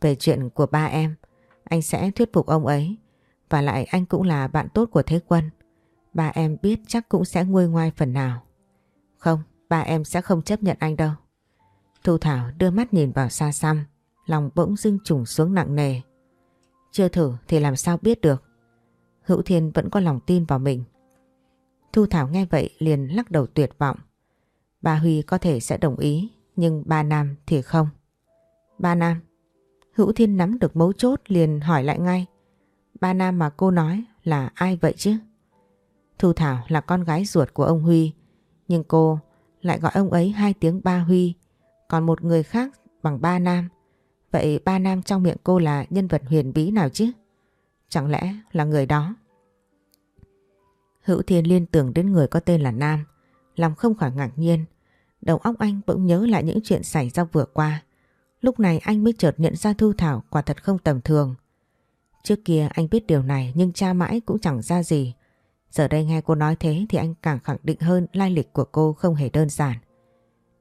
Về chuyện của ba em, anh sẽ thuyết phục ông ấy, và lại anh cũng là bạn tốt của Thế Quân. Ba em biết chắc cũng sẽ nguôi ngoai phần nào. Không, ba em sẽ không chấp nhận anh đâu. Thu Thảo đưa mắt nhìn vào xa xăm, lòng bỗng dưng trùng xuống nặng nề. Chưa thử thì làm sao biết được. Hữu Thiên vẫn có lòng tin vào mình. Thu Thảo nghe vậy liền lắc đầu tuyệt vọng. Ba Huy có thể sẽ đồng ý, nhưng ba Nam thì không. Ba Nam. Hữu Thiên nắm được mấu chốt liền hỏi lại ngay. Ba Nam mà cô nói là ai vậy chứ? Thu Thảo là con gái ruột của ông Huy, nhưng cô lại gọi ông ấy hai tiếng ba Huy, còn một người khác bằng ba Nam. Vậy ba Nam trong miệng cô là nhân vật huyền bí nào chứ? Chẳng lẽ là người đó? Hữu Thiên liên tưởng đến người có tên là Nam, lòng không khỏi ngạc nhiên. Đầu óc anh bỗng nhớ lại những chuyện xảy ra vừa qua. Lúc này anh mới chợt nhận ra Thu Thảo quả thật không tầm thường. Trước kia anh biết điều này nhưng cha mãi cũng chẳng ra gì. Giờ đây nghe cô nói thế thì anh càng khẳng định hơn lai lịch của cô không hề đơn giản.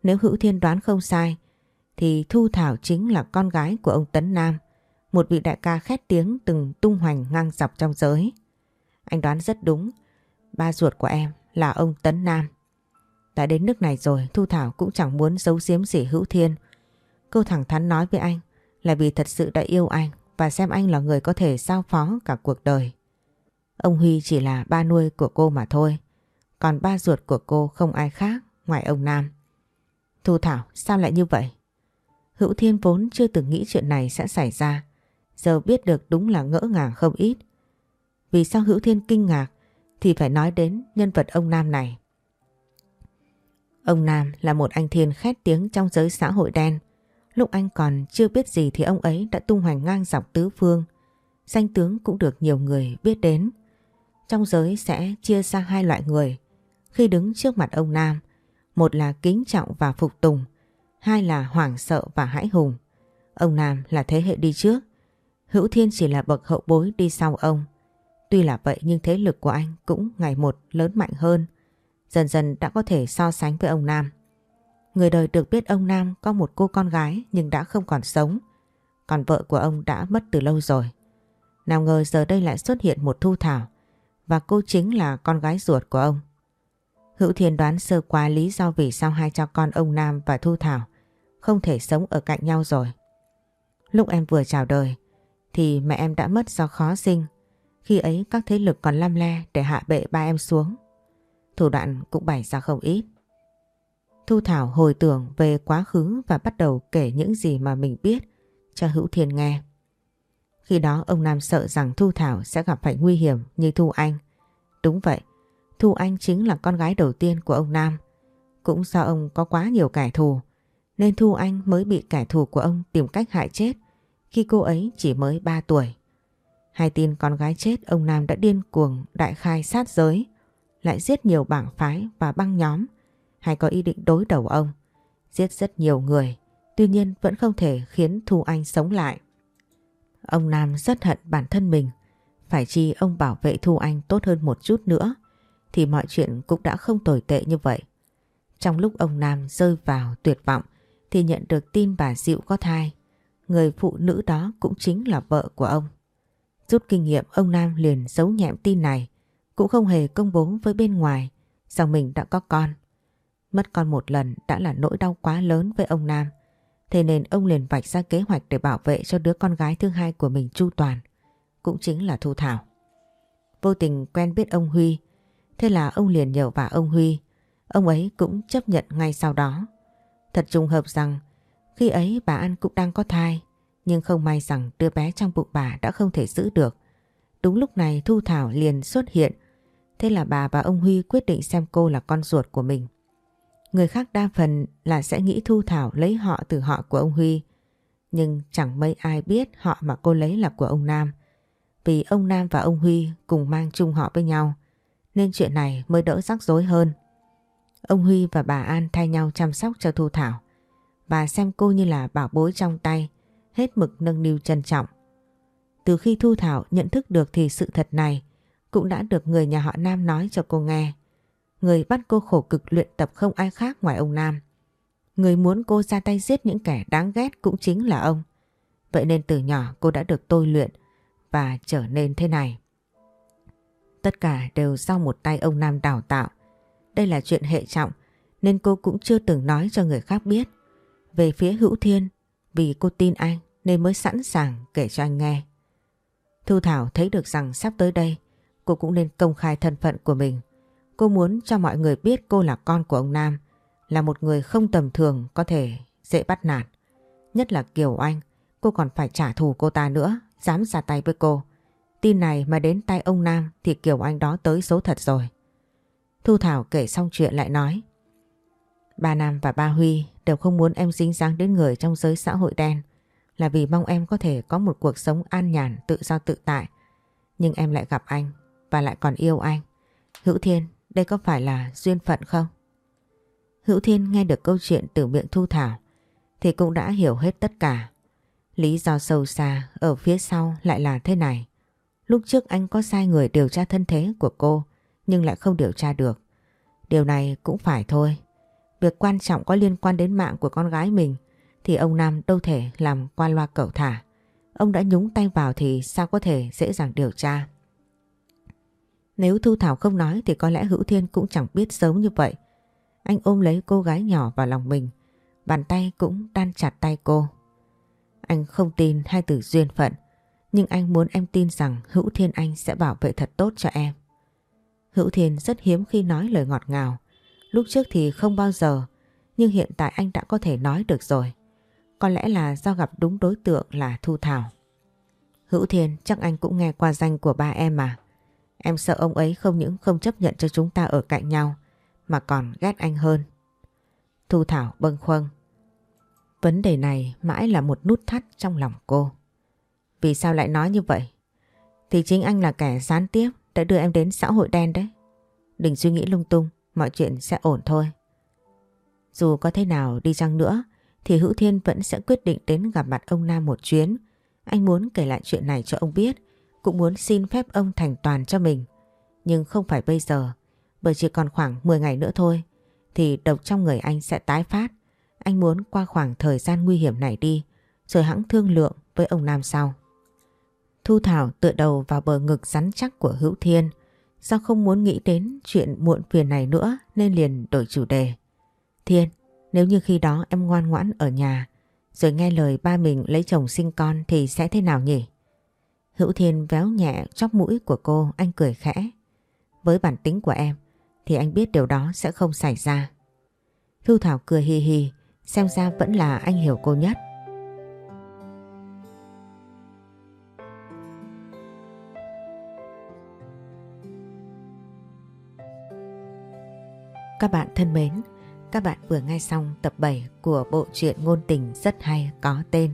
Nếu Hữu Thiên đoán không sai thì Thu Thảo chính là con gái của ông Tấn Nam, một vị đại ca khét tiếng từng tung hoành ngang dọc trong giới. Anh đoán rất đúng, ba ruột của em là ông Tấn Nam. Đã đến nước này rồi Thu Thảo cũng chẳng muốn giấu giếm gì Hữu Thiên. Cô thẳng thắn nói với anh là vì thật sự đã yêu anh và xem anh là người có thể giao phó cả cuộc đời. Ông Huy chỉ là ba nuôi của cô mà thôi. Còn ba ruột của cô không ai khác ngoài ông Nam. Thu Thảo, sao lại như vậy? Hữu Thiên vốn chưa từng nghĩ chuyện này sẽ xảy ra. Giờ biết được đúng là ngỡ ngàng không ít. Vì sao Hữu Thiên kinh ngạc thì phải nói đến nhân vật ông Nam này. Ông Nam là một anh thiên khét tiếng trong giới xã hội đen. Lúc anh còn chưa biết gì thì ông ấy đã tung hoành ngang dọc tứ phương. Danh tướng cũng được nhiều người biết đến. Trong giới sẽ chia ra hai loại người. Khi đứng trước mặt ông Nam, một là kính trọng và phục tùng, hai là hoảng sợ và hãi hùng. Ông Nam là thế hệ đi trước, Hữu Thiên chỉ là bậc hậu bối đi sau ông. Tuy là vậy nhưng thế lực của anh cũng ngày một lớn mạnh hơn, dần dần đã có thể so sánh với ông Nam. Người đời được biết ông Nam có một cô con gái nhưng đã không còn sống, còn vợ của ông đã mất từ lâu rồi. Nào ngờ giờ đây lại xuất hiện một thu thảo và cô chính là con gái ruột của ông. Hữu Thiên đoán sơ qua lý do vì sao hai cha con ông Nam và Thu Thảo không thể sống ở cạnh nhau rồi. Lúc em vừa chào đời, thì mẹ em đã mất do khó sinh. Khi ấy, các thế lực còn lăm le để hạ bệ ba em xuống. Thủ đoạn cũng bày ra không ít. Thu Thảo hồi tưởng về quá khứ và bắt đầu kể những gì mà mình biết cho Hữu Thiên nghe. Khi đó ông Nam sợ rằng Thu Thảo sẽ gặp phải nguy hiểm như Thu Anh. Đúng vậy, Thu Anh chính là con gái đầu tiên của ông Nam. Cũng do ông có quá nhiều kẻ thù, nên Thu Anh mới bị kẻ thù của ông tìm cách hại chết khi cô ấy chỉ mới 3 tuổi. Hai tin con gái chết ông Nam đã điên cuồng đại khai sát giới, lại giết nhiều bảng phái và băng nhóm hay có ý định đối đầu ông, giết rất nhiều người, tuy nhiên vẫn không thể khiến Thu Anh sống lại. Ông Nam rất hận bản thân mình, phải chi ông bảo vệ Thu Anh tốt hơn một chút nữa thì mọi chuyện cũng đã không tồi tệ như vậy. Trong lúc ông Nam rơi vào tuyệt vọng thì nhận được tin bà Diệu có thai. Người phụ nữ đó cũng chính là vợ của ông. Rút kinh nghiệm ông Nam liền giấu nhẹm tin này, cũng không hề công bố với bên ngoài rằng mình đã có con. Mất con một lần đã là nỗi đau quá lớn với ông Nam. Thế nên ông liền vạch ra kế hoạch để bảo vệ cho đứa con gái thứ hai của mình chu toàn, cũng chính là Thu Thảo. Vô tình quen biết ông Huy, thế là ông liền nhờ vả ông Huy. Ông ấy cũng chấp nhận ngay sau đó. Thật trùng hợp rằng khi ấy bà An cũng đang có thai, nhưng không may rằng đứa bé trong bụng bà đã không thể giữ được. Đúng lúc này Thu Thảo liền xuất hiện, thế là bà và ông Huy quyết định xem cô là con ruột của mình. Người khác đa phần là sẽ nghĩ Thu Thảo lấy họ từ họ của ông Huy, nhưng chẳng mấy ai biết họ mà cô lấy là của ông Nam. Vì ông Nam và ông Huy cùng mang chung họ với nhau, nên chuyện này mới đỡ rắc rối hơn. Ông Huy và bà An thay nhau chăm sóc cho Thu Thảo và xem cô như là bảo bối trong tay, hết mực nâng niu trân trọng. Từ khi Thu Thảo nhận thức được thì sự thật này cũng đã được người nhà họ Nam nói cho cô nghe. Người bắt cô khổ cực luyện tập không ai khác ngoài ông Nam. Người muốn cô ra tay giết những kẻ đáng ghét cũng chính là ông. Vậy nên từ nhỏ cô đã được tôi luyện và trở nên thế này. Tất cả đều do một tay ông Nam đào tạo. Đây là chuyện hệ trọng nên cô cũng chưa từng nói cho người khác biết. Về phía Hữu Thiên, vì cô tin anh nên mới sẵn sàng kể cho anh nghe. Thu Thảo thấy được rằng sắp tới đây cô cũng nên công khai thân phận của mình. Cô muốn cho mọi người biết cô là con của ông Nam, là một người không tầm thường có thể dễ bắt nạt. Nhất là Kiều Anh, cô còn phải trả thù cô ta nữa, dám ra tay với cô. Tin này mà đến tay ông Nam thì Kiều Anh đó tới số thật rồi. Thu Thảo kể xong chuyện lại nói. Ba Nam và ba Huy đều không muốn em dính dáng đến người trong giới xã hội đen là vì mong em có thể có một cuộc sống an nhàn tự do tự tại. Nhưng em lại gặp anh và lại còn yêu anh. Hữu Thiên, đây có phải là duyên phận không? Hữu Thiên nghe được câu chuyện từ miệng Thu Thảo thì cũng đã hiểu hết tất cả. Lý do sâu xa ở phía sau lại là thế này. Lúc trước anh có sai người điều tra thân thế của cô, nhưng lại không điều tra được. Điều này cũng phải thôi. Việc quan trọng có liên quan đến mạng của con gái mình thì ông Nam đâu thể làm qua loa cẩu thả. Ông đã nhúng tay vào thì sao có thể dễ dàng điều tra. Nếu Thu Thảo không nói thì có lẽ Hữu Thiên cũng chẳng biết sớm như vậy. Anh ôm lấy cô gái nhỏ vào lòng mình, bàn tay cũng đan chặt tay cô. Anh không tin hai từ duyên phận, nhưng anh muốn em tin rằng Hữu Thiên Anh sẽ bảo vệ thật tốt cho em. Hữu Thiên rất hiếm khi nói lời ngọt ngào. Lúc trước thì không bao giờ, nhưng hiện tại anh đã có thể nói được rồi. Có lẽ là do gặp đúng đối tượng là Thu Thảo. Hữu Thiên chắc anh cũng nghe qua danh của ba em mà. Em sợ ông ấy không những không chấp nhận cho chúng ta ở cạnh nhau mà còn ghét anh hơn. Thu Thảo bâng khuâng. Vấn đề này mãi là một nút thắt trong lòng cô. Vì sao lại nói như vậy? Thì chính anh là kẻ gián tiếp đã đưa em đến xã hội đen đấy. Đừng suy nghĩ lung tung, mọi chuyện sẽ ổn thôi. Dù có thế nào đi chăng nữa thì Hữu Thiên vẫn sẽ quyết định đến gặp mặt ông Nam một chuyến. Anh muốn kể lại chuyện này cho ông biết, cũng muốn xin phép ông thành toàn cho mình. Nhưng không phải bây giờ, bởi chỉ còn khoảng 10 ngày nữa thôi thì độc trong người anh sẽ tái phát. Anh muốn qua khoảng thời gian nguy hiểm này đi rồi hãng thương lượng với ông Nam sau. Thu Thảo tựa đầu vào bờ ngực rắn chắc của Hữu Thiên. Do không muốn nghĩ đến chuyện muộn phiền này nữa nên liền đổi chủ đề. Thiên, nếu như khi đó em ngoan ngoãn ở nhà rồi nghe lời ba mình lấy chồng sinh con thì sẽ thế nào nhỉ? Hữu Thiên véo nhẹ chóc mũi của cô, anh cười khẽ. Với bản tính của em thì anh biết điều đó sẽ không xảy ra. Thu Thảo cười hì hì, xem ra vẫn là anh hiểu cô nhất. Các bạn thân mến, các bạn vừa nghe xong tập 7 của bộ truyện ngôn tình rất hay có tên